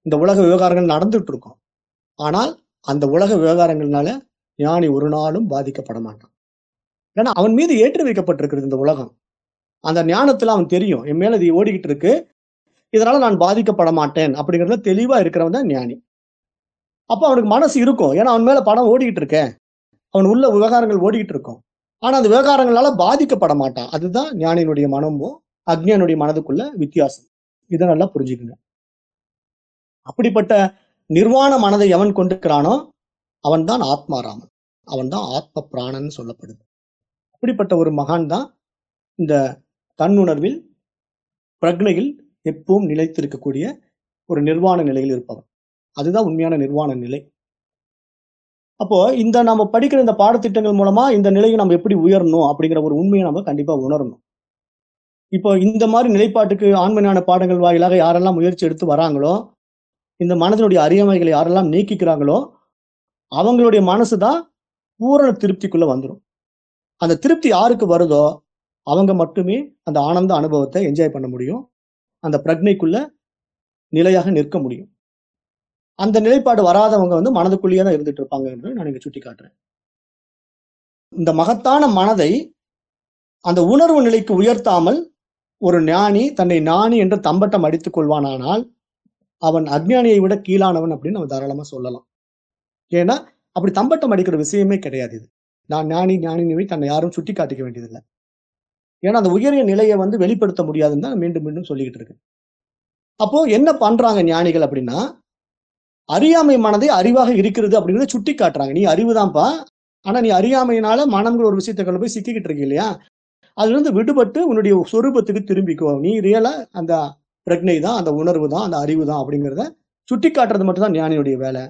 இந்த உலக விவகாரங்கள் நடந்துட்டு இருக்கும். ஆனால் அந்த உலக விவகாரங்கள்னால ஞானி ஒரு நாளும் பாதிக்கப்பட மாட்டான். ஏன்னா அவன் மீது ஏற்றி வைக்கப்பட்டிருக்கிறது இந்த உலகம். அந்த ஞானத்துல அவன் தெரியும் என் மேல இது ஓடிக்கிட்டு இருக்கு இதனால நான் பாதிக்கப்பட மாட்டேன் அப்படிங்கிறதுல தெளிவா இருக்கிறவன் தான் ஞானி. அப்ப அவனுக்கு மனசு இருக்கும் ஏன்னா அவன் மேல படம் ஓடிக்கிட்டு இருக்கேன் அவன் உள்ள விவகாரங்கள் ஓடிக்கிட்டு இருக்கும். ஆனா அந்த விவகாரங்களால பாதிக்கப்பட மாட்டான். அதுதான் ஞானியினுடைய மனமும் அக்னியனுடைய மனதுக்குள்ள வித்தியாசம். இதை நல்லா புரிஞ்சுக்குங்க. அப்படிப்பட்ட நிர்வாண மனதை எவன் கொண்டிருக்கிறானோ அவன் தான் ஆத்மாராமன். அவன் தான் ஆத்ம பிராணன் சொல்லப்படுது. அப்படிப்பட்ட ஒரு மகான் தான் இந்த தன்னுணர்வில் பிரக்னையில் எப்பவும் நிலைத்திருக்கக்கூடிய ஒரு நிர்வாண நிலையில் இருப்பவன். அதுதான் உண்மையான நிர்வாண நிலை. அப்போ இந்த நம்ம படிக்கிற இந்த பாடத்திட்டங்கள் மூலமா இந்த நிலையை நம்ம எப்படி உயரணும் அப்படிங்கிற ஒரு உண்மையை நம்ம கண்டிப்பா உணரணும். இப்போ இந்த மாதிரி நிலைப்பாட்டுக்கு ஆண்மையான பாடங்கள் வாயிலாக யாரெல்லாம் முயற்சி எடுத்து வராங்களோ இந்த மனதினுடைய அறியாமைகளை யாரெல்லாம் நீக்கிக்கிறாங்களோ அவங்களுடைய மனசு தான் பூரண திருப்திக்குள்ள வந்துடும் அந்த திருப்தி யாருக்கு வருதோ அவங்க மட்டுமே அந்த ஆனந்த அனுபவத்தை என்ஜாய் பண்ண முடியும். அந்த பிரக்னைக்குள்ள நிலையாக நிற்க முடியும். அந்த நிலைப்பாடு வராதவங்க வந்து மனதுக்குள்ளேயே தான் இருந்துட்டு இருப்பாங்க என்று நான் இங்க சுட்டி காட்டுறேன் இந்த மகத்தான மனதை அந்த உணர்வு நிலைக்கு உயர்த்தாமல் ஒரு ஞானி தன்னை ஞானி என்று தம்பட்டம் அடித்துக் கொள்வானானால் அவன் அஜ்ஞானியை விட கீழானவன் அப்படின்னு நம்ம தாராளமா சொல்லலாம். ஏன்னா அப்படி தம்பட்டம் அடிக்கிற விஷயமே கிடையாது இது. நான் ஞானி ஞானினவை தன்னை யாரும் சுட்டி காட்டிக்க வேண்டியதில்லை. ஏன்னா அந்த உயரிய நிலையை வந்து வெளிப்படுத்த முடியாதுன்னு தான் மீண்டும் மீண்டும் சொல்லிக்கிட்டு இருக்கு அப்போ என்ன பண்றாங்க ஞானிகள் அப்படின்னா அறியாமை மனதை அறிவாக இருக்கிறது அப்படிங்கிறத சுட்டி காட்டுறாங்க நீ அறிவுதான்ப்பா. ஆனா நீ அறியாமையினால மனம்ங்கிற ஒரு விஷயத்தை கொண்டு போய் சிக்கிக்கிட்டு இருக்கு இல்லையா? அதுல இருந்து விடுபட்டு உன்னுடைய சொரூபத்துக்கு திரும்பிக்கோ. நீ ரியலா அந்த பிரக்னை தான் அந்த உணர்வு தான் அந்த அறிவு தான் அப்படிங்கிறத சுட்டி காட்டுறது மட்டும்தான் ஞானியுடைய வேலை.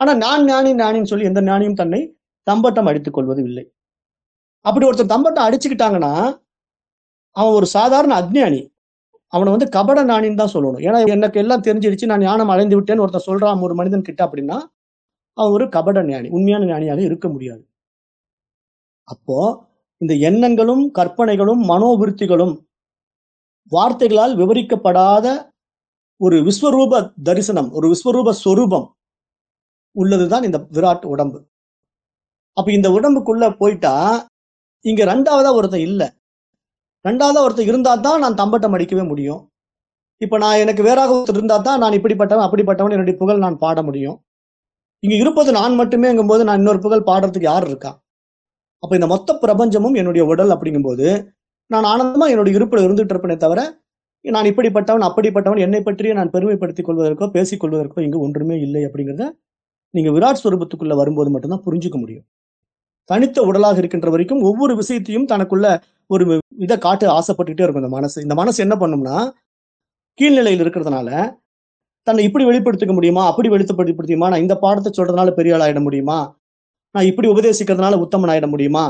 ஆனா நான் ஞானி ஞானின்னு சொல்லி எந்த ஞானியும் தன்னை தம்பட்டம் அடித்துக் கொள்வது இல்லை அப்படி ஒருத்தர் தம்பட்டம் அடிச்சுக்கிட்டாங்கன்னா அவன் ஒரு சாதாரண அஜ்ஞானி. அவனை வந்து கபட ஞானின்னு தான் சொல்லணும். ஏன்னா எனக்கு எல்லாம் தெரிஞ்சிருச்சு நான் ஞானம் அடைந்து விட்டேன்னு ஒருத்தன் சொல்றான் ஒரு மனிதன் கிட்ட அப்படின்னா அவன் ஒரு கபட ஞானி உண்மையான ஞானியாக இருக்க முடியாது. அப்போ இந்த எண்ணங்களும் கற்பனைகளும் மனோபிருத்திகளும் வார்த்தைகளால் விவரிக்கப்படாத ஒரு விஸ்வரூப தரிசனம் ஒரு விஸ்வரூப சொரூபம் உள்ளதுதான் இந்த விராட் உடம்பு. அப்ப இந்த உடம்புக்குள்ள போயிட்டா இங்க ரெண்டாவதா ஒருத்தன் இல்லை. ரெண்டாவது ஒருத்தர் இருந்தால் தான் நான் தம்பட்டம் அடிக்கவே முடியும். இப்போ நான் எனக்கு வேறாக ஒருத்தர் இருந்தால் தான் நான் இப்படிப்பட்டவன் அப்படிப்பட்டவன் என்னுடைய புகழ் நான் பாட முடியும். இங்கே இருப்பது நான் மட்டுமேங்கும் போது நான் இன்னொரு புகழ் பாடுறதுக்கு யார் இருக்கா? அப்போ இந்த மொத்த பிரபஞ்சமும் என்னுடைய உடல் அப்படிங்கும்போது நான் ஆனந்தமாக என்னுடைய இருப்பில் இருந்துட்டு இருப்பேனே தவிர நான் இப்படிப்பட்டவன் அப்படிப்பட்டவன் என்னை பற்றியே நான் பெருமைப்படுத்திக் கொள்வதற்கோ பேசிக்கொள்வதற்கோ இங்கு ஒன்றுமே இல்லை அப்படிங்கிறத நீங்கள் விராட் ஸ்வரூபத்துக்குள்ளே வரும்போது மட்டும்தான் புரிஞ்சுக்க முடியும். தனித்த உடலாக இருக்கின்ற வரைக்கும் ஒவ்வொரு விஷயத்தையும் தனக்குள்ள ஒரு இதை காட்ட ஆசைப்பட்டுக்கிட்டே இருக்கும் இந்த மனசு. இந்த மனசு என்ன பண்ணும்னா கீழ்நிலையில் இருக்கிறதுனால தன்னை இப்படி வெளிப்படுத்திக்க முடியுமா? அப்படி வெளிப்படுத்திப்படுத்தியுமா நான் இந்த பாடத்தை சொல்றதுனால பெரிய ஆள் ஆயிட முடியுமா? நான் இப்படி உபதேசிக்கிறதுனால உத்தமன் ஆயிட முடியுமா?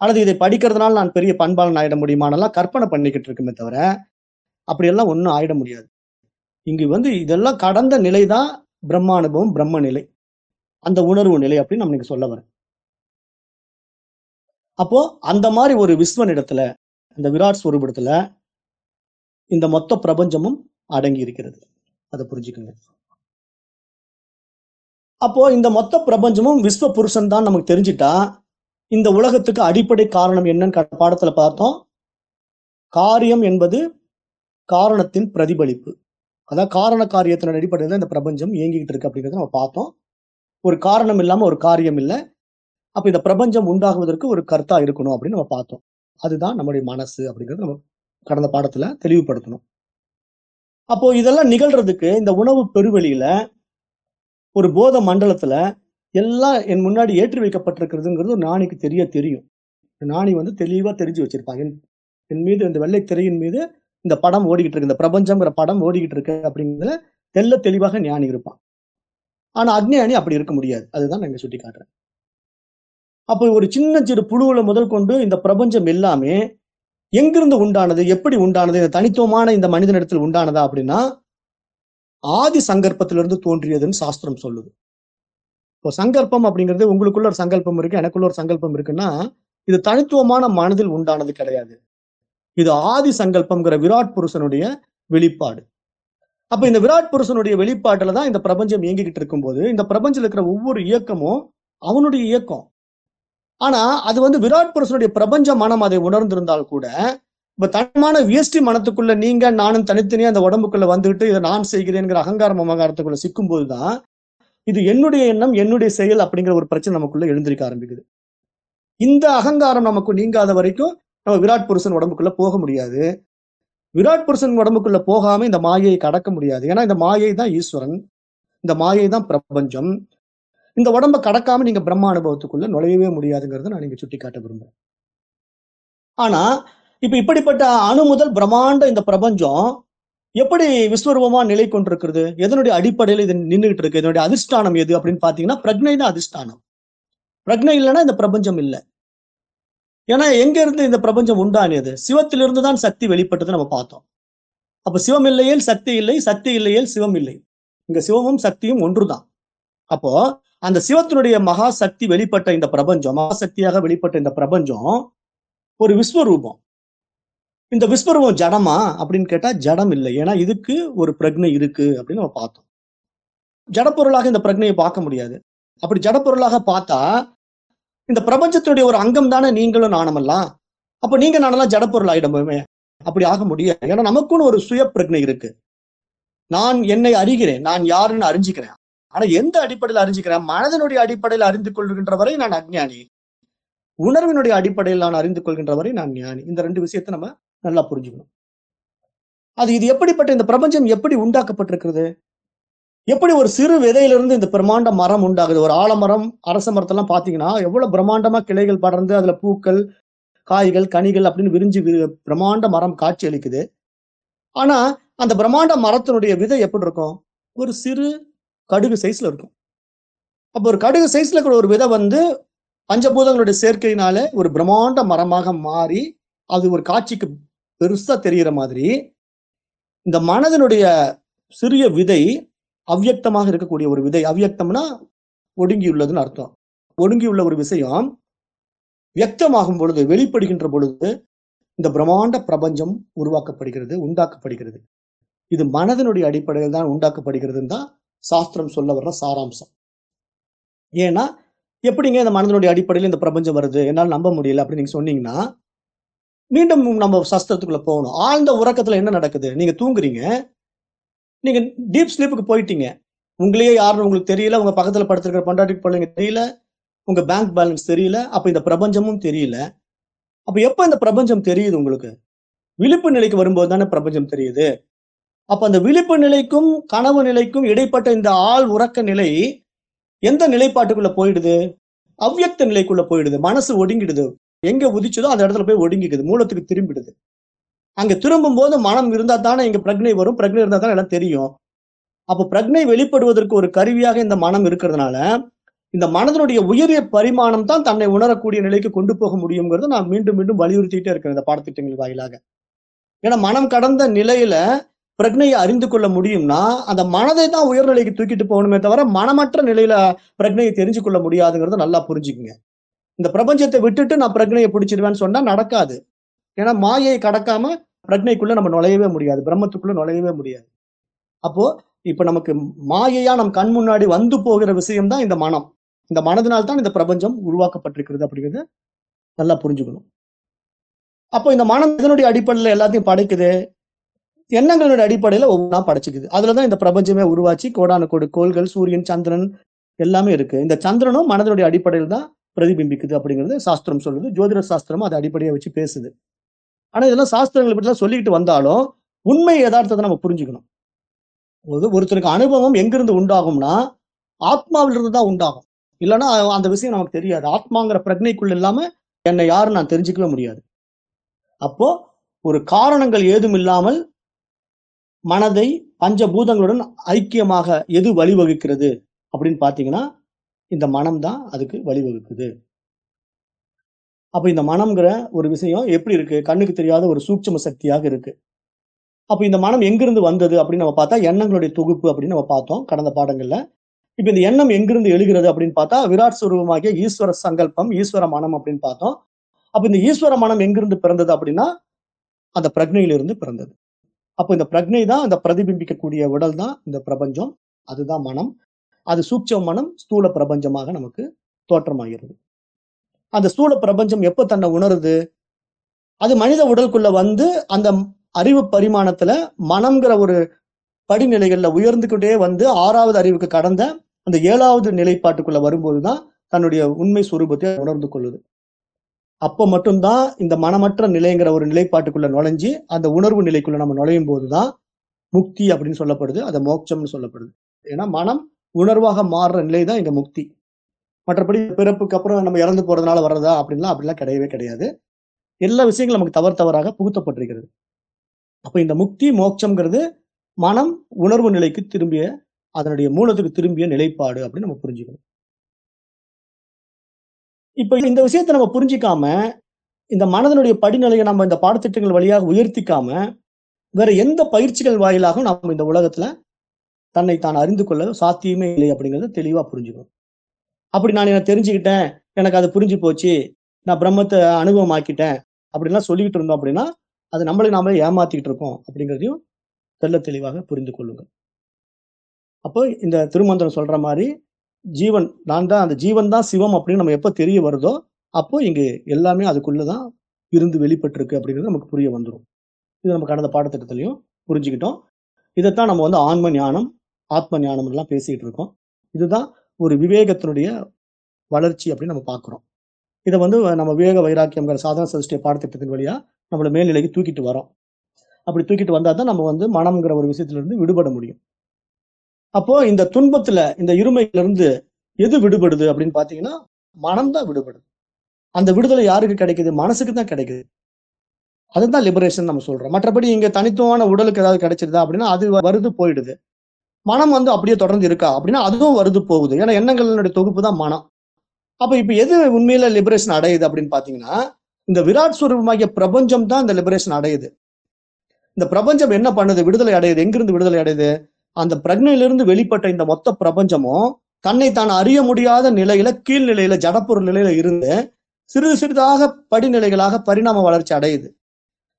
அல்லது இதை படிக்கிறதுனால நான் பெரிய பண்பாளன் ஆயிட முடியுமானெல்லாம் கற்பனை பண்ணிக்கிட்டு இருக்குமே தவிர அப்படியெல்லாம் ஒன்றும் ஆயிட முடியாது. இங்கு வந்து இதெல்லாம் கடந்த நிலை தான் பிரம்மானுபவம் பிரம்ம நிலை. அந்த உணர்வு நிலை அப்படின்னு நம்ம சொல்ல வரேன் அப்போ அந்த மாதிரி ஒரு விஸ்வன் இடத்துல இந்த விராட் ஸ்வரூபத்துல இந்த மொத்த பிரபஞ்சமும் அடங்கி இருக்கிறது. அதை புரிஞ்சுக்கோங்க. அப்போ இந்த மொத்த பிரபஞ்சமும் விஸ்வ புருஷன் தான் நமக்கு தெரிஞ்சிட்டா இந்த உலகத்துக்கு அடிப்படை காரணம் என்னன்னு க- பாடத்துல பார்த்தோம். காரியம் என்பது காரணத்தின் பிரதிபலிப்பு. அதான் காரண காரியத்தின் அடிப்படையில் இந்த பிரபஞ்சம் இயங்கிக்கிட்டு இருக்கு அப்படிங்கிறத நம்ம பார்த்தோம். ஒரு காரணம் இல்லாம ஒரு காரியம் இல்லை. அப்ப இந்த பிரபஞ்சம் உண்டாகுவதற்கு ஒரு கருத்தா இருக்கணும் அப்படின்னு நம்ம பார்த்தோம். அதுதான் நம்முடைய மனசு அப்படிங்கிறது நம்ம கடந்த பாடத்துல தெளிவுபடுத்தணும். அப்போ இதெல்லாம் நிகழ்றதுக்கு இந்த உணவு பெருவெளியில ஒரு போத மண்டலத்துல எல்லாம் என் முன்னாடி ஏற்றி வைக்கப்பட்டிருக்கிறதுங்கிறது நாணிக்கு தெரிய தெரியும். நாணி வந்து தெளிவா தெரிஞ்சு வச்சிருப்பாங்க. என் என் மீது இந்த வெள்ளை திரையின் மீது இந்த படம் ஓடிக்கிட்டு இருக்கு. இந்த பிரபஞ்சம்ங்கிற படம் ஓடிக்கிட்டு இருக்கு அப்படிங்கிறதுல தெல்ல தெளிவாக ஞானி இருப்பான். ஆனா அக்ஞானி அப்படி இருக்க முடியாது. அதுதான் நான் இங்க சுட்டி காட்டுறேன் அப்போ ஒரு சின்ன சிறு புழுவுல முதல் கொண்டு இந்த பிரபஞ்சம் எல்லாமே எங்கிருந்து உண்டானது எப்படி உண்டானது இந்த தனித்துவமான இந்த மனிதனிடத்தில் உண்டானதா அப்படின்னா ஆதி சங்கற்பத்திலிருந்து தோன்றியதுன்னு சாஸ்திரம் சொல்லுது. இப்போ சங்கல்பம் அப்படிங்கிறது உங்களுக்குள்ள ஒரு சங்கல்பம் இருக்கு எனக்குள்ள ஒரு சங்கல்பம் இருக்குன்னா இது தனித்துவமான மனதில் உண்டானது கிடையாது. இது ஆதி சங்கல்பம்ங்கிற விராட் புருஷனுடைய வெளிப்பாடு. அப்ப இந்த விராட் புருஷனுடைய வெளிப்பாட்டுல தான் இந்த பிரபஞ்சம் இயங்கிக்கிட்டு இருக்கும்போது இந்த பிரபஞ்சத்துல இருக்கிற ஒவ்வொரு இயக்கமும் அவனுடைய இயக்கம். ஆனா அது வந்து விராட் புருஷனுடைய பிரபஞ்ச மனம் அதை உணர்ந்திருந்தால் கூட இப்ப தனமான வியஸ்டி மனத்துக்குள்ள நீங்க நானும் தனித்தனியா அந்த உடம்புக்குள்ள வந்துட்டு இதை நான் செய்கிறேங்கிற அகங்காரம் மமகாரத்துக்குள்ள சிக்கும் போதுதான் இது என்னுடைய எண்ணம் என்னுடைய செயல் அப்படிங்கிற ஒரு பிரச்சனை நமக்குள்ள எழுந்திருக்க ஆரம்பிக்குது. இந்த அகங்காரம் நமக்கு நீங்காத வரைக்கும் நம்ம விராட் புருஷன் உடம்புக்குள்ள போக முடியாது. விராட் புருஷன் உடம்புக்குள்ள போகாம இந்த மாயையை கடக்க முடியாது. ஏன்னா இந்த மாயை தான் ஈஸ்வரன். இந்த மாயை தான் பிரபஞ்சம். இந்த உடம்ப கடக்காம நீங்க பிரம்ம அனுபவத்துக்குள்ள நுழையவே முடியாதுங்கிறத நான் இங்க சுட்டி காட்ட விரும்புறேன். ஆனா இப்ப இப்படிப்பட்ட அணு முதல் பிரம்மாண்ட இந்த பிரபஞ்சம் எப்படி விஸ்வரூபமா நிலை கொண்டிருக்கிறது? எதனுடைய அடிப்படையில் இது நின்றுகிட்டு இருக்கு? இதனுடைய அதிஷ்டானம் எது அப்படின்னு பாத்தீங்கன்னா பிரக்னை தான் அதிஷ்டானம். பிரக்னை இல்லைன்னா இந்த பிரபஞ்சம் இல்லை. ஏன்னா எங்க இருந்து இந்த பிரபஞ்சம் உண்டானியது சிவத்திலிருந்து தான் சக்தி வெளிப்பட்டது நம்ம பார்த்தோம். அப்ப சிவம் இல்லையேல் சக்தி இல்லை சக்தி இல்லையேல் சிவம் இல்லை. இங்க சிவமும் சக்தியும் ஒன்றுதான். அப்போ அந்த சிவத்தினுடைய மகா சக்தி வெளிப்பட்ட இந்த பிரபஞ்சம் மகாசக்தியாக வெளிப்பட்ட இந்த பிரபஞ்சம் ஒரு விஸ்வரூபம். இந்த விஸ்வரூபம் ஜடமா அப்படின்னு கேட்டா ஜடம் இல்லை. ஏன்னா இதுக்கு ஒரு பிரக்னை இருக்கு அப்படின்னு நம்ம பார்த்தோம். ஜடப்பொருளாக இந்த பிரக்னையை பார்க்க முடியாது. அப்படி ஜடப்பொருளாக பார்த்தா இந்த பிரபஞ்சத்தினுடைய ஒரு அங்கம் தானே நீங்களும் நாணமெல்லாம் அப்ப நீங்க நானெல்லாம் ஜடப்பொருள் ஆயிடமே அப்படி ஆக முடியாது. ஏன்னா நமக்குன்னு ஒரு சுய பிரக்னை இருக்கு. நான் என்னை அறிகிறேன். நான் யாருன்னு அறிஞ்சுக்கிறேன். ஆனா எந்த அடிப்படையில் அறிஞ்சுக்கிறேன்? மனதனுடைய அடிப்படையில் அறிந்து கொள்கின்ற வரை நான் அஜ்ஞானி உணர்வினுடைய அடிப்படையில் நான் அறிந்து கொள்கின்ற வரை நான் ஞானி. இந்த ரெண்டு விஷயத்தை நம்ம நல்லா புரிஞ்சுக்கணும். அது இது எப்படிப்பட்ட இந்த பிரபஞ்சம் எப்படி உண்டாக்கப்பட்டிருக்கிறது? எப்படி ஒரு சிறு விதையிலிருந்து இந்த பிரம்மாண்ட மரம் உண்டாகுது? ஒரு ஆலமரம் அரச மரத்தெல்லாம் பாத்தீங்கன்னா எவ்வளவு பிரம்மாண்டமா கிளைகள் படர்ந்து அதுல பூக்கள் காய்கள் கனிகள் அப்படின்னு விரிஞ்சு பிரம்மாண்ட மரம் காட்சி அளிக்குது. ஆனா அந்த பிரம்மாண்ட மரத்தினுடைய விதை எப்படி இருக்கும்? ஒரு சிறு கடுகு சைஸ்ல இருக்கும். அப்போ ஒரு கடுகு சைஸ்ல இருக்கிற ஒரு விதை வந்து பஞ்சபூதங்களுடைய சேர்க்கையினால ஒரு பிரம்மாண்ட மரமாக மாறி அது ஒரு காட்சிக்கு பெருசா தெரிகிற மாதிரி இந்த மனதினுடைய சிறிய விதை அவ்வியக்தமாக இருக்கக்கூடிய ஒரு விதை. அவ்வியக்தம்னா ஒடுங்கியுள்ளதுன்னு அர்த்தம். ஒடுங்கியுள்ள ஒரு விஷயம் வியக்தமாகும் பொழுது வெளிப்படுகின்ற பொழுது இந்த பிரம்மாண்ட பிரபஞ்சம் உருவாக்கப்படுகிறது உண்டாக்கப்படுகிறது. இது மனதினுடைய அடிப்படையில் தான் உண்டாக்கப்படுகிறதுன்னு தான் சாஸ்திரம் சொல்ல வர்ற சாராம்சம். ஏன்னா எப்படிங்க இந்த மனதினுடைய அடிப்படையில் இந்த பிரபஞ்சம் வருது? என்னால் நம்ப முடியல அப்படின்னு நீங்க சொன்னீங்கன்னா மீண்டும் நம்ம சஸ்திரத்துக்குள்ள போகணும். ஆழ்ந்த உறக்கத்துல என்ன நடக்குது? நீங்க தூங்குறீங்க. நீங்க டீப் ஸ்லீப்புக்கு போயிட்டீங்க. உங்களையே யாருன்னு உங்களுக்கு தெரியல. உங்க பக்கத்துல படுத்திருக்கிற பண்டாட்டி பிள்ளைங்க தெரியல. உங்க பேங்க் பேலன்ஸ் தெரியல. அப்ப இந்த பிரபஞ்சமும் தெரியல. அப்ப எப்ப இந்த பிரபஞ்சம் தெரியுது உங்களுக்கு? விழிப்பு நிலைக்கு வரும்போது தானே பிரபஞ்சம் தெரியுது. அப்ப அந்த விழிப்பு நிலைக்கும் கனவு நிலைக்கும் இடைப்பட்ட இந்த ஆள் உறக்க நிலை எந்த நிலைப்பாட்டுக்குள்ள போயிடுது? அவ்வியக்த நிலைக்குள்ள போயிடுது. மனசு ஒடுங்கிடுது. எங்க உதிச்சதோ அந்த இடத்துல போய் ஒடுங்கிக்குது. மூலத்துக்கு திரும்பிடுது. அங்க திரும்பும் போது மனம் இருந்தா தானே இங்க பிரக்னை வரும். பிரக்னை இருந்தா தானே எல்லாம் தெரியும். அப்ப பிரக்னை வெளிப்படுவதற்கு ஒரு கருவியாக இந்த மனம் இருக்கிறதுனால இந்த மனதனுடைய உயரிய பரிமாணம் தான் தன்னை உணரக்கூடிய நிலைக்கு கொண்டு போக முடியுங்கிறத நான் மீண்டும் மீண்டும் வலியுறுத்திட்டே இருக்கிறேன் இந்த பாடத்திட்டங்கள் வாயிலாக. ஏன்னா மனம் கடந்த நிலையில பிரக்னையை அறிந்து கொள்ள முடியும்னா அந்த மனதை தான் உயர்நிலைக்கு தூக்கிட்டு போகணுமே தவிர மனமற்ற நிலையில பிரக்னையை தெரிஞ்சு கொள்ள முடியாதுங்கிறத நல்லா புரிஞ்சுக்குங்க. இந்த பிரபஞ்சத்தை விட்டுட்டு நான் பிரக்னையை பிடிச்சிருவேன்னு சொன்னா நடக்காது. ஏன்னா மாயையை கடக்காம பிரக்னைக்குள்ள நம்ம நுழையவே முடியாது. பிரம்மத்துக்குள்ள நுழையவே முடியாது. அப்போ இப்ப நமக்கு மாயையா நம் கண் முன்னாடி வந்து போகிற விஷயம் தான் இந்த மனம். இந்த மனதினால்தான் இந்த பிரபஞ்சம் உருவாக்கப்பட்டிருக்கிறது அப்படிங்கிறத நல்லா புரிஞ்சுக்கணும். அப்போ இந்த மனம் இதனுடைய அடிப்படையில எல்லாத்தையும் படைக்குது? எண்ணங்களுடைய அடிப்படையில ஒவ்வொன்றா படைச்சுக்குது. அதுலதான் இந்த பிரபஞ்சமே உருவாச்சு. கோடான கோடு கோள்கள் சூரியன் சந்திரன் எல்லாமே இருக்கு. இந்த சந்திரனும் மனதனுடைய அடிப்படையில் தான் பிரதிபிம்பிக்குது அப்படிங்கிறது சாஸ்திரம் சொல்லுது. ஜோதிட சாஸ்திரமும் அதை அடிப்படையை வச்சு பேசுது. ஆனா இதெல்லாம் சாஸ்திரங்களை பற்றி சொல்லிக்கிட்டு வந்தாலும் உண்மை யதார்த்தத்தை நம்ம புரிஞ்சுக்கணும். ஒருத்தருக்கு அனுபவம் எங்கிருந்து உண்டாகும்னா ஆத்மாவிலிருந்து தான் உண்டாகும். இல்லைன்னா அந்த விஷயம் நமக்கு தெரியாது. ஆத்மாங்கிற பிரக்னைக்குள்ள இல்லாம என்னை யாரும் நான் தெரிஞ்சுக்கவே முடியாது. அப்போ ஒரு காரணங்கள் ஏதும் இல்லாமல் மனதை பஞ்சபூதங்களுடன் ஐக்கியமாக எது வழிவகுக்கிறது அப்படின்னு பார்த்தீங்கன்னா இந்த மனம் தான் அதுக்கு வழிவகுக்குது. அப்போ இந்த மனம்ங்கிற ஒரு விஷயம் எப்படி இருக்கு? கண்ணுக்கு தெரியாத ஒரு சூட்சம சக்தியாக இருக்கு. அப்போ இந்த மனம் எங்கிருந்து வந்தது அப்படின்னு நம்ம பார்த்தா எண்ணங்களுடைய தொகுப்பு அப்படின்னு நம்ம பார்த்தோம் கடந்த பாடங்கள்ல. இப்ப இந்த எண்ணம் எங்கிருந்து எழுகிறது அப்படின்னு பார்த்தா விராட் சுரூபமாகிய ஈஸ்வர சங்கல்பம் ஈஸ்வர மனம் அப்படின்னு பார்த்தோம். அப்ப இந்த ஈஸ்வர மனம் எங்கிருந்து பிறந்தது அப்படின்னா அந்த பிரக்னையிலிருந்து பிறந்தது. அப்போ இந்த பிரக்னை தான் அந்த பிரதிபிம்பிக்கக்கூடிய உடல் தான் இந்த பிரபஞ்சம். அதுதான் மனம். அது சூட்சம மனம் ஸ்தூல பிரபஞ்சமாக நமக்கு தோற்றமாகிறது. அந்த ஸ்தூல பிரபஞ்சம் எப்போ தன்னை உணருது? அது மனித உடலுக்குள்ள வந்து அந்த அறிவு பரிமாணத்துல மனம்ங்கிற ஒரு படிநிலைகள்ல உயர்ந்துகிட்டே வந்து ஆறாவது அறிவுக்கு கடந்த அந்த ஏழாவது நிலைப்பாட்டுக்குள்ள வரும்போதுதான் தன்னுடைய உண்மை சுரூபத்தை உணர்ந்து கொள்ளுது. அப்ப மட்டும்தான் இந்த மனமற்ற நிலைங்கிற ஒரு நிலைப்பாட்டுக்குள்ள நுழைஞ்சு அந்த உணர்வு நிலைக்குள்ள நம்ம நுழையும் போதுதான் முக்தி அப்படின்னு சொல்லப்படுது. அதை மோட்சம்னு சொல்லப்படுது. ஏன்னா மனம் உணர்வாக மாறுற நிலை தான் இங்க முக்தி. மற்றபடி பிறப்புக்கு அப்புறம் நம்ம இறந்து போறதுனால வர்றதா அப்படின்லாம் அப்படிலாம் கிடையவே கிடையாது. எல்லா விஷயங்களும் நமக்கு தவறு தவறாக புகுத்தப்பட்டிருக்கிறது. அப்ப இந்த முக்தி மோட்சம்ங்கிறது மனம் உணர்வு நிலைக்கு திரும்பிய அதனுடைய மூலத்துக்கு திரும்பிய நிலைப்பாடு அப்படின்னு நம்ம புரிஞ்சுக்கணும். இப்ப இந்த விஷயத்தை நம்ம புரிஞ்சிக்காம இந்த மனதனுடைய படிநிலையை நம்ம இந்த பாடத்திட்டங்கள் வழியாக உயர்த்திக்காம வேற எந்த பயிற்சிகள் வாயிலாக நாம் இந்த உலகத்துல தன்னை தான் அறிந்து கொள்ள சாத்தியமே இல்லை அப்படிங்கிறத தெளிவா புரிஞ்சுக்கணும். அப்படி நான் என்ன தெரிஞ்சுக்கிட்டேன் எனக்கு அது புரிஞ்சு போச்சு நான் பிரம்மத்தை அனுபவமாக்கிட்டேன் அப்படின்லாம் சொல்லிக்கிட்டு இருந்தோம் அப்படின்னா அது நம்மளை நாமளே ஏமாத்திக்கிட்டு இருக்கோம் அப்படிங்கிறதையும் தெல்ல தெளிவாக புரிந்து கொள்ளுங்கள். அப்போ இந்த திருமந்திரம் சொல்ற மாதிரி ஜீவன் நான் தான் அந்த ஜீவன் தான் சிவம் அப்படின்னு நம்ம எப்போ தெரிய வருதோ அப்போ இங்கே எல்லாமே அதுக்குள்ளதான் இருந்து வெளிப்பட்டிருக்கு அப்படிங்கிறது நமக்கு புரிய வந்துடும் இது நம்ம கடந்த பாடத்திட்டத்துலையும் புரிஞ்சுக்கிட்டோம். இதைத்தான் நம்ம வந்து ஆன்ம ஞானம் ஆத்ம ஞானம் எல்லாம் பேசிக்கிட்டு இருக்கோம். இதுதான் ஒரு விவேகத்தினுடைய வளர்ச்சி அப்படின்னு நம்ம பார்க்குறோம். இதை வந்து நம்ம விவேக வைராக்கியங்கிற சாதன சதுஷ்டிய பாடத்திட்டத்தின் வழியாக நம்மளை மேல்நிலைக்கு தூக்கிட்டு வரோம். அப்படி தூக்கிட்டு வந்தால் தான் நம்ம வந்து மனம்ங்கிற ஒரு விஷயத்துலேருந்து விடுபட முடியும். அப்போ இந்த துன்பத்துல இந்த இருமையில இருந்து எது விடுபடுது அப்படின்னு பாத்தீங்கன்னா மனம்தான் விடுபடுது. அந்த விடுதலை யாருக்கு கிடைக்குது? மனசுக்கு தான் கிடைக்குது. அதுதான் லிபரேஷன் நம்ம சொல்றோம். மற்றபடி இங்க தனித்துவமான உடலுக்கு ஏதாவது கிடைச்சிருதா அப்படின்னா அது வருது போயிடுது. மனம் வந்து அப்படியே தொடர்ந்து இருக்கா அப்படின்னா அதுவும் வருது போகுது. ஏன்னா எண்ணங்களினுடைய தொகுப்பு தான் மனம். அப்ப இப்ப எது உண்மையில லிபரேஷன் அடையுது அப்படின்னு பாத்தீங்கன்னா இந்த விராட் ஸ்வரூபமாகிய பிரபஞ்சம் தான் இந்த லிபரேஷன் அடையுது. இந்த பிரபஞ்சம் என்ன பண்ணுது? விடுதலை அடையுது. எங்கிருந்து விடுதலை அடையுது? அந்த பிரக்னையிலிருந்து வெளிப்பட்ட இந்த மொத்த பிரபஞ்சமும் தன்னை தான் அறிய முடியாத நிலையில கீழ்நிலையில ஜடப்பொருள் நிலையில இருந்து சிறிது சிறிதாக படிநிலைகளாக பரிணாம வளர்ச்சி அடையுது.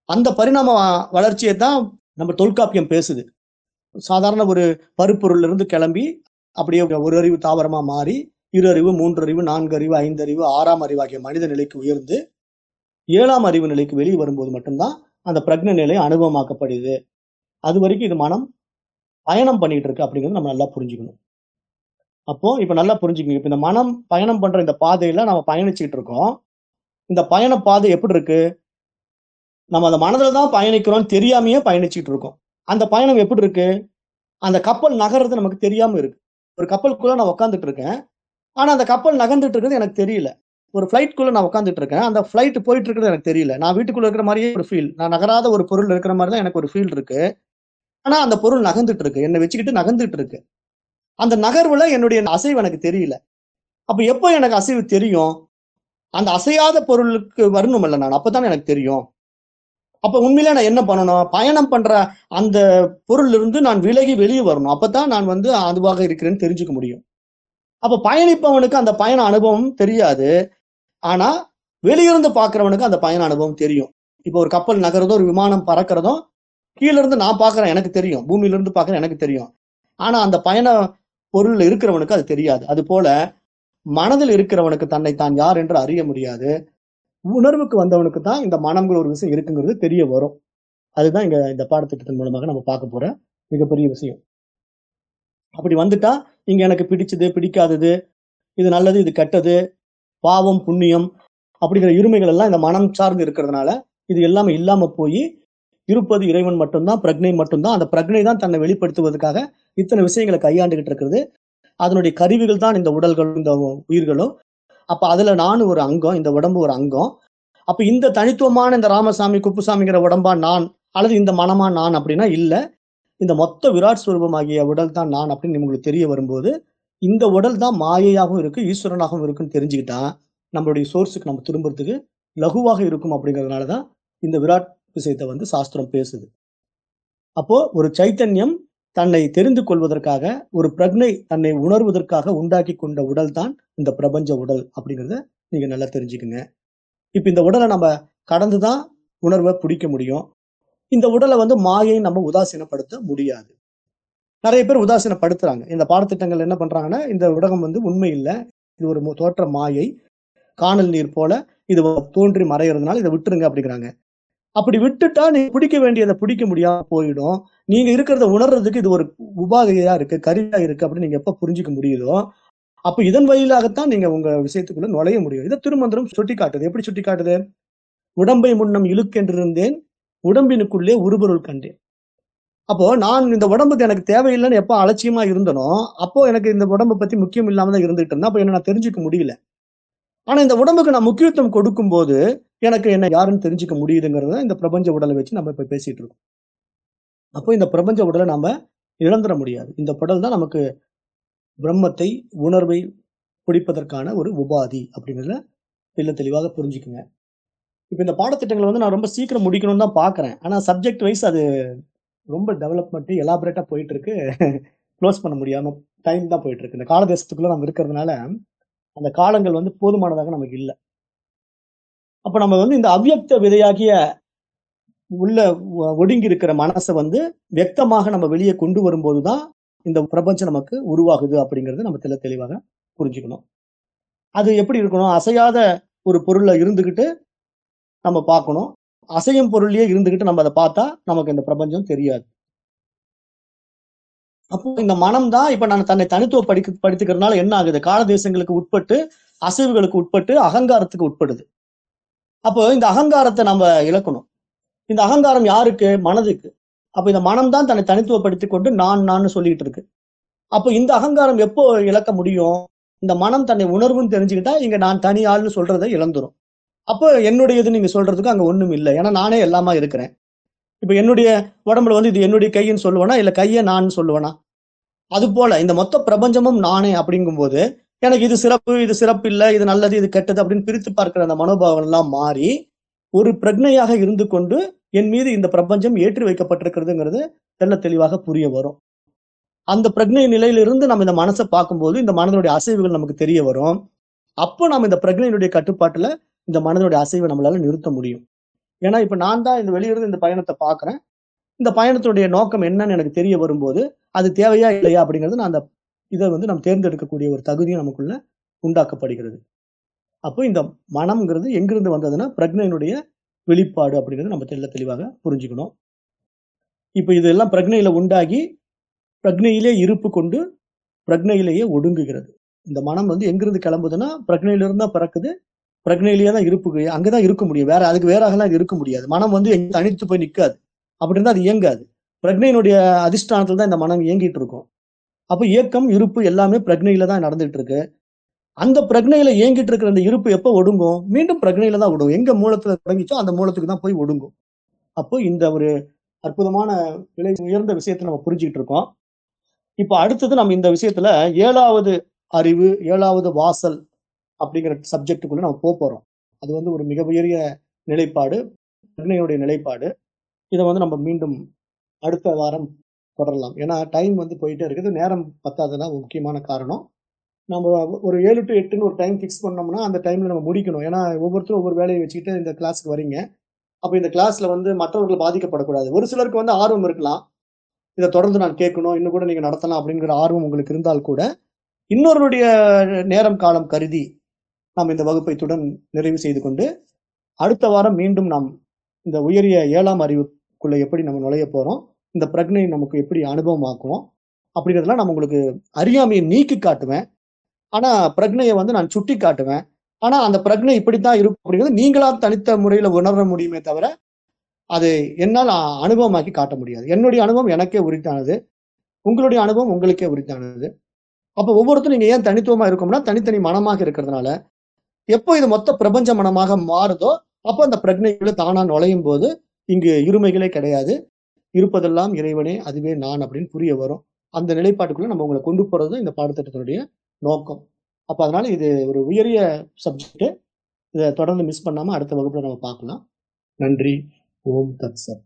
அந்த பரிணாம வளர்ச்சியை தான் நம்ம தொல்காப்பியம் பேசுது. சாதாரண ஒரு பருப்பொருள்ல இருந்து கிளம்பி அப்படியே ஒரு அறிவு தாவரமா மாறி இரு அறிவு மூன்று அறிவு நான்கு அறிவு ஐந்து அறிவு ஆறாம் அறிவு ஆகிய மனித நிலைக்கு உயர்ந்து ஏழாம் அறிவு நிலைக்கு வெளியே வரும்போது மட்டும்தான் அந்த பிரக்ன நிலை அனுபவமாக்கப்படுது. அது வரைக்கும் இது மனம் பயணம் பண்ணிட்டு இருக்கு அப்படிங்கிறது நம்ம நல்லா புரிஞ்சுக்கணும். அப்போ இப்ப நல்லா புரிஞ்சுக்கணும் இப்ப இந்த மனம் பயணம் பண்ற இந்த பாதையில நம்ம பயணிச்சுட்டு இருக்கோம். இந்த பயண பாதை எப்படி இருக்கு? நம்ம அந்த மனதுல தான் பயணிக்கிறோம் தெரியாமையே பயணிச்சுட்டு இருக்கோம். அந்த பயணம் எப்படி இருக்கு? அந்த கப்பல் நகர்றது நமக்கு தெரியாம இருக்கு. ஒரு கப்பலுக்குள்ள நான் உட்காந்துட்டு இருக்கேன். ஆனா அந்த கப்பல் நகர்ந்துட்டு இருக்கிறது எனக்கு தெரியல. ஒரு ஃபிளைட்குள்ள நான் உட்காந்துட்டு இருக்கேன். அந்த ஃபிளைட் போயிட்டு இருக்கிறது எனக்கு தெரியல. நான் வீட்டுக்குள்ள இருக்கிற மாதிரியே ஒரு ஃபீல் நான் நகராத ஒரு பொருள் இருக்கிற மாதிரி தான் எனக்கு ஒரு ஃபீல் இருக்கு. ஆனா அந்த பொருள் நகர்ந்துட்டு இருக்கு என்னை வச்சுக்கிட்டு நகர்ந்துட்டு இருக்கு அந்த நகர்வுல என்னுடைய அசைவு எனக்கு தெரியல. அப்ப எப்போ எனக்கு அசைவு தெரியும்? அந்த அசையாத பொருளுக்கு வரணும்ல நான். அப்பதான் எனக்கு தெரியும். அப்ப உண்மையில நான் என்ன பண்ணணும்? பயணம் பண்ற அந்த பொருள் இருந்து நான் விலகி வெளியே வரணும். அப்பதான் நான் வந்து அதுவாக இருக்கிறேன்னு தெரிஞ்சுக்க முடியும். அப்ப பயணிப்பவனுக்கு அந்த பயண அனுபவம் தெரியாது. ஆனா வெளியிருந்து பாக்குறவனுக்கு அந்த பயண அனுபவம் தெரியும். இப்போ ஒரு கப்பல் நகர்றதோ ஒரு விமானம் பறக்கிறதும் கீழே இருந்து நான் பாக்குறேன் எனக்கு தெரியும். பூமியில இருந்து பாக்குறேன் எனக்கு தெரியும். ஆனா அந்த பயண பொருள் இருக்கிறவனுக்கு அது தெரியாது. அது போல மனதில் இருக்கிறவனுக்கு தன்னை தான் யார் என்று அறிய முடியாது. உணர்வுக்கு வந்தவனுக்கு தான் இந்த மனம்ங்கிற ஒரு விஷயம் இருக்குங்கிறது தெரிய வரும். அதுதான் இங்க இந்த பாடத்திட்டத்தின் மூலமாக நம்ம பார்க்க போற மிகப்பெரிய விஷயம். அப்படி வந்துட்டா இங்க எனக்கு பிடிச்சது பிடிக்காதது இது நல்லது இது கெட்டது பாவம் புண்ணியம் அப்படிங்கிற இருமைகள் எல்லாம் இந்த மனம் சார்ந்து இருக்கிறதுனால இது எல்லாமே இல்லாம போய் இருப்பது இறைவன் மட்டும்தான் பிரக்னை மட்டும்தான். அந்த பிரக்னை தான் தன்னை வெளிப்படுத்துவதற்காக இத்தனை விஷயங்களை கையாண்டுகிட்டு இருக்கிறது அதனுடைய கருவிகள் தான் இந்த உடல்களும் இந்த உயிர்களும். அப்ப அதுல நானும் ஒரு அங்கம் இந்த உடம்பு ஒரு அங்கம். அப்ப இந்த தனித்துவமான இந்த ராமசாமி குப்புசாமிங்கிற உடம்பா நான் அல்லது இந்த மனமா நான் அப்படின்னா இல்ல. இந்த மொத்த விராட் ஸ்வரூபமாகிய உடல் தான் நான் அப்படின்னு உங்களுக்கு தெரிய வரும்போது இந்த உடல் தான் மாயையாகவும் இருக்கு ஈஸ்வரனாகவும் இருக்குன்னு தெரிஞ்சுக்கிட்டா நம்மளுடைய சோர்ஸுக்கு நம்ம திரும்புறதுக்கு லகுவாக இருக்கும் அப்படிங்கிறதுனால தான் இந்த விராட் விஷயத்தை வந்து சாஸ்திரம் பேசுது. அப்போ ஒரு சைத்தன்யம் தன்னை தெரிந்து கொள்வதற்காக ஒரு பிரக்னை தன்னை உணர்வதற்காக உண்டாக்கி கொண்ட உடல் தான் இந்த பிரபஞ்ச உடல் அப்படிங்கிறத நீங்க நல்லா தெரிஞ்சுக்குங்க. இப்ப இந்த உடலை நம்ம கடந்துதான் உணர்வை பிடிக்க முடியும். இந்த உடலை வந்து மாயை நம்ம உதாசீனப்படுத்த முடியாது. நிறைய பேர் உதாசீனப்படுத்துறாங்க. இந்த பாடத்திட்டங்கள் என்ன பண்றாங்கன்னா இந்த உலகம் வந்து உண்மை இல்லை. இது ஒரு தோற்ற மாயை. காணல் நீர் போல இது தோன்றி மறைகிறதுனால இதை விட்டுருங்க அப்படிங்கிறாங்க. அப்படி விட்டுட்டா நீங்க பிடிக்க வேண்டியதை பிடிக்க முடியாம போயிடும். நீங்க இருக்கிறத உணர்றதுக்கு இது ஒரு உபாதையா இருக்கு கருவியா இருக்கு அப்படின்னு நீங்க எப்ப புரிஞ்சுக்க முடியுதோ அப்ப இதன் வழியிலாகத்தான் நீங்க உங்க விஷயத்துக்குள்ள நுழைய முடியும். இதை திருமந்திரம் சுட்டி காட்டுது எப்படி சுட்டி காட்டுது உடம்பை முன்னம் இழுக்கென்றிருந்தேன் உடம்பினுக்குள்ளே உருபொருள் கண்டேன். அப்போ நான் இந்த உடம்புக்கு எனக்கு தேவையில்லைன்னு எப்போ அலட்சியமா இருந்தனோ அப்போ எனக்கு இந்த உடம்பை பத்தி முக்கியம் இல்லாம தான் இருந்துகிட்டு இருந்தேன். அப்போ என்ன நான் தெரிஞ்சுக்க முடியல. ஆனா இந்த உடம்புக்கு நான் முக்கியத்துவம் கொடுக்கும்போது எனக்கு என்ன யாருன்னு தெரிஞ்சுக்க முடியுதுங்கிறத இந்த பிரபஞ்ச உடலை வச்சு நம்ம இப்போ பேசிட்டு இருக்கோம். அப்போ இந்த பிரபஞ்ச உடலை நம்ம இழந்துட முடியாது. இந்த உடல் தான் நமக்கு பிரம்மத்தை உணர்வை பிடிப்பதற்கான ஒரு உபாதி அப்படிங்கிறத தெல்ல தெளிவாக புரிஞ்சுக்குங்க. இப்போ இந்த பாடத்திட்டங்களை வந்து நான் ரொம்ப சீக்கிரம் முடிக்கணும்னு தான் பார்க்குறேன் ஆனால் சப்ஜெக்ட் வைஸ் அது ரொம்ப டெவலப்மெண்ட்டு எலாபரேட்டாக போயிட்டு இருக்கு க்ளோஸ் பண்ண முடியாமல் டைம் தான் போயிட்டு இருக்கு இந்த காலதேசத்துக்குள்ளே நம்ம இருக்கிறதுனால அந்த காலங்கள் வந்து போதுமானதாக நமக்கு இல்லை. அப்ப நம்ம வந்து இந்த அவ்யக்த விதையாகிய உள்ள ஒ- ஒடுங்கி இருக்கிற மனசை வந்து வெக்தமாக நம்ம வெளியே கொண்டு வரும்போது தான் இந்த பிரபஞ்சம் நமக்கு உருவாகுது அப்படிங்கிறது நம்ம தெல தெளிவாக புரிஞ்சுக்கணும். அது எப்படி இருக்கணும்? அசையாத ஒரு பொருள்ல இருந்துகிட்டு நம்ம பார்க்கணும். அசையும் பொருளையே இருந்துகிட்டு நம்ம அதை பார்த்தா நமக்கு இந்த பிரபஞ்சம் தெரியாது. அப்போ இந்த மனம் தான் இப்ப நான் தன்னை தனித்துவ படிக்க படித்துக்கிறதுனால என்ன ஆகுது? கால தேசங்களுக்கு உட்பட்டு அசைவுகளுக்கு உட்பட்டு அகங்காரத்துக்கு உட்படுது. அப்போ இந்த அகங்காரத்தை நம்ம இழக்கணும். இந்த அகங்காரம் யாருக்கு? மனதுக்கு. அப்போ இந்த மனம் தான் தன்னை தனித்துவப்படுத்தி கொண்டு நான் நான் சொல்லிக்கிட்டு இருக்கு. அப்போ இந்த அகங்காரம் எப்போ இழக்க முடியும்? இந்த மனம் தன்னை உணர்வுன்னு தெரிஞ்சுக்கிட்டா இங்க நான் தனி ஆள்னு சொல்றதை இழந்துரும். அப்போ என்னுடையது நீங்க சொல்றதுக்கு அங்க ஒண்ணும் இல்லை. ஏன்னா நானே எல்லாமா இருக்கிறேன். இப்போ என்னுடைய உடம்புல வந்து இது என்னுடைய கைன்னு சொல்லுவேனா? இல்லை கையை நான் சொல்லுவேனா? அது போல இந்த மொத்த பிரபஞ்சமும் நானே அப்படிங்கும்போது எனக்கு இது சிறப்பு இது சிறப்பு இல்லை இது நல்லது இது கெட்டது அப்படின்னு பிரித்து பார்க்கிற அந்த மனோபாவம் எல்லாம் மாறி ஒரு பிரக்னையாக இருந்து கொண்டு என் மீது இந்த பிரபஞ்சம் ஏற்றி வைக்கப்பட்டிருக்கிறதுங்கிறது தெல்ல தெளிவாக புரிய வரும். அந்த பிரஜை நிலையிலிருந்து நம்ம இந்த மனசை பார்க்கும்போது இந்த மனதனுடைய அசைவுகள் நமக்கு தெரிய வரும். அப்போ நம்ம இந்த பிரக்னையினுடைய கட்டுப்பாட்டுல இந்த மனதனுடைய அசைவை நம்மளால நிறுத்த முடியும். ஏன்னா இப்ப நான் தான் இந்த வெளியிருந்து இந்த பயணத்தை பாக்குறேன் இந்த பயணத்தினுடைய நோக்கம் என்னன்னு எனக்கு தெரிய வரும்போது அது தேவையா இல்லையா அப்படிங்கிறது நான் அந்த இதை வந்து நம்ம தேர்ந்தெடுக்கக்கூடிய ஒரு தகுதியும் நமக்குள்ள உண்டாக்கப்படுகிறது. அப்போ இந்த மனம்ங்கிறது எங்கிருந்து வந்ததுன்னா பிரக்னையினுடைய வெளிப்பாடு அப்படிங்கிறது நம்ம தெல்ல தெளிவாக புரிஞ்சுக்கணும். இப்போ இதெல்லாம் பிரக்னையில உண்டாகி பிரக்னையிலே இருப்பு கொண்டு பிரக்னையிலேயே ஒடுங்குகிறது. இந்த மனம் வந்து எங்கிருந்து கிளம்புதுன்னா பிரக்னையிலிருந்து தான் பிறக்குது பிரக்னையிலேயே தான் இருப்பு அங்கதான் இருக்க முடியும். வேற அதுக்கு வேறாகலாம் இது இருக்க முடியாது. மனம் வந்து எங்க தனித்து போய் நிற்காது. அப்படி இருந்தால் அது இயங்காது. பிரக்னையினுடைய அதிஷ்டானத்துல தான் இந்த மனம் இயங்கிட்டு இருக்கும். அப்போ இயக்கம் இருப்பு எல்லாமே பிரக்னையில தான் நடந்துட்டு இருக்கு அந்த பிரக்னையில இயங்கிட்டு இருக்கிற அந்த இருப்பு எப்ப ஒடுங்கும்? மீண்டும் பிரக்னையில தான் ஒடுங்கும். எங்க மூலத்துல தொடங்கிச்சோ அந்த மூலத்துக்கு தான் போய் ஒடுங்கும். அப்போ இந்த ஒரு அற்புதமான விலை உயர்ந்த விஷயத்தை நம்ம புரிஞ்சுக்கிட்டு இருக்கோம். இப்போ அடுத்தது நம்ம இந்த விஷயத்துல ஏழாவது அறிவு ஏழாவது வாசல் அப்படிங்கிற சப்ஜெக்டுக்குள்ள நம்ம போக போறோம். அது வந்து ஒரு மிக உயரிய நிலைப்பாடு பிரக்னையுடைய நிலைப்பாடு. இதை வந்து நம்ம மீண்டும் அடுத்த வாரம் தொடரலாம். ஏன்னா டைம் வந்து போயிட்டே இருக்குது. நேரம் பத்தாததான் முக்கியமான காரணம். நம்ம ஒரு ஏழு டு எட்டுன்னு ஒரு டைம் ஃபிக்ஸ் பண்ணோம்னா அந்த டைம்ல நம்ம முடிக்கணும். ஏன்னா ஒவ்வொருத்தரும் ஒவ்வொரு வேலையை வச்சுக்கிட்டு இந்த கிளாஸுக்கு வரீங்க அப்போ இந்த கிளாஸ்ல வந்து மற்றவர்கள் பாதிக்கப்படக்கூடாது. ஒரு சிலருக்கு வந்து ஆர்வம் இருக்கலாம். இதை தொடர்ந்து நான் கேட்கணும். இன்னும் கூட நீங்க நடத்தலாம் அப்படிங்கிற ஆர்வம் உங்களுக்கு இருந்தால் கூட இன்னொருடைய நேரம் காலம் கருதி நாம் இந்த வகுப்பை இத்துடன் நிறைவு செய்து கொண்டு அடுத்த வாரம் மீண்டும் நாம் இந்த உயரிய ஏழாம் அறிவுக்குள்ள எப்படி நம்ம நுழைய போறோம். இந்த பிரக்னை நமக்கு எப்படி அனுபவமாக்குவோம் அப்படிங்கிறதுலாம் நான் உங்களுக்கு அறியாமையை நீக்கி காட்டுவேன். ஆனா பிரக்னையை வந்து நான் சுட்டி காட்டுவேன். ஆனா அந்த பிரக்னை இப்படித்தான் இருக்கும் அப்படிங்கிறது நீங்களா தனித்த முறையில உணர முடியுமே தவிர அது என்னால் அனுபவமாக்கி காட்ட முடியாது. என்னுடைய அனுபவம் எனக்கே உரித்தானது. உங்களுடைய அனுபவம் உங்களுக்கே உரித்தானது. அப்போ ஒவ்வொருத்தரும் நீங்க ஏன் தனித்துவமா இருக்கோம்னா தனித்தனி மனமாக இருக்கிறதுனால. எப்போ இது மொத்த பிரபஞ்ச மனமாக மாறுதோ அப்போ அந்த பிரஜனைகளை தானா நுழையும் போது இங்கு இருமைகளே கிடையாது. இருப்பதெல்லாம் இறைவனே அதுவே நான் அப்படின்னு புரிய வரும். அந்த நிலைப்பாட்டுக்குள்ள நம்ம உங்களை கொண்டு போறது இந்த பாடத்திட்டத்தினுடைய நோக்கம். அப்ப அதனால இது ஒரு உயரிய சப்ஜெக்ட் இதை தொடர்ந்து மிஸ் பண்ணாம அடுத்த வகுப்புல நம்ம பார்க்கலாம். நன்றி. ஓம் தத் சத்.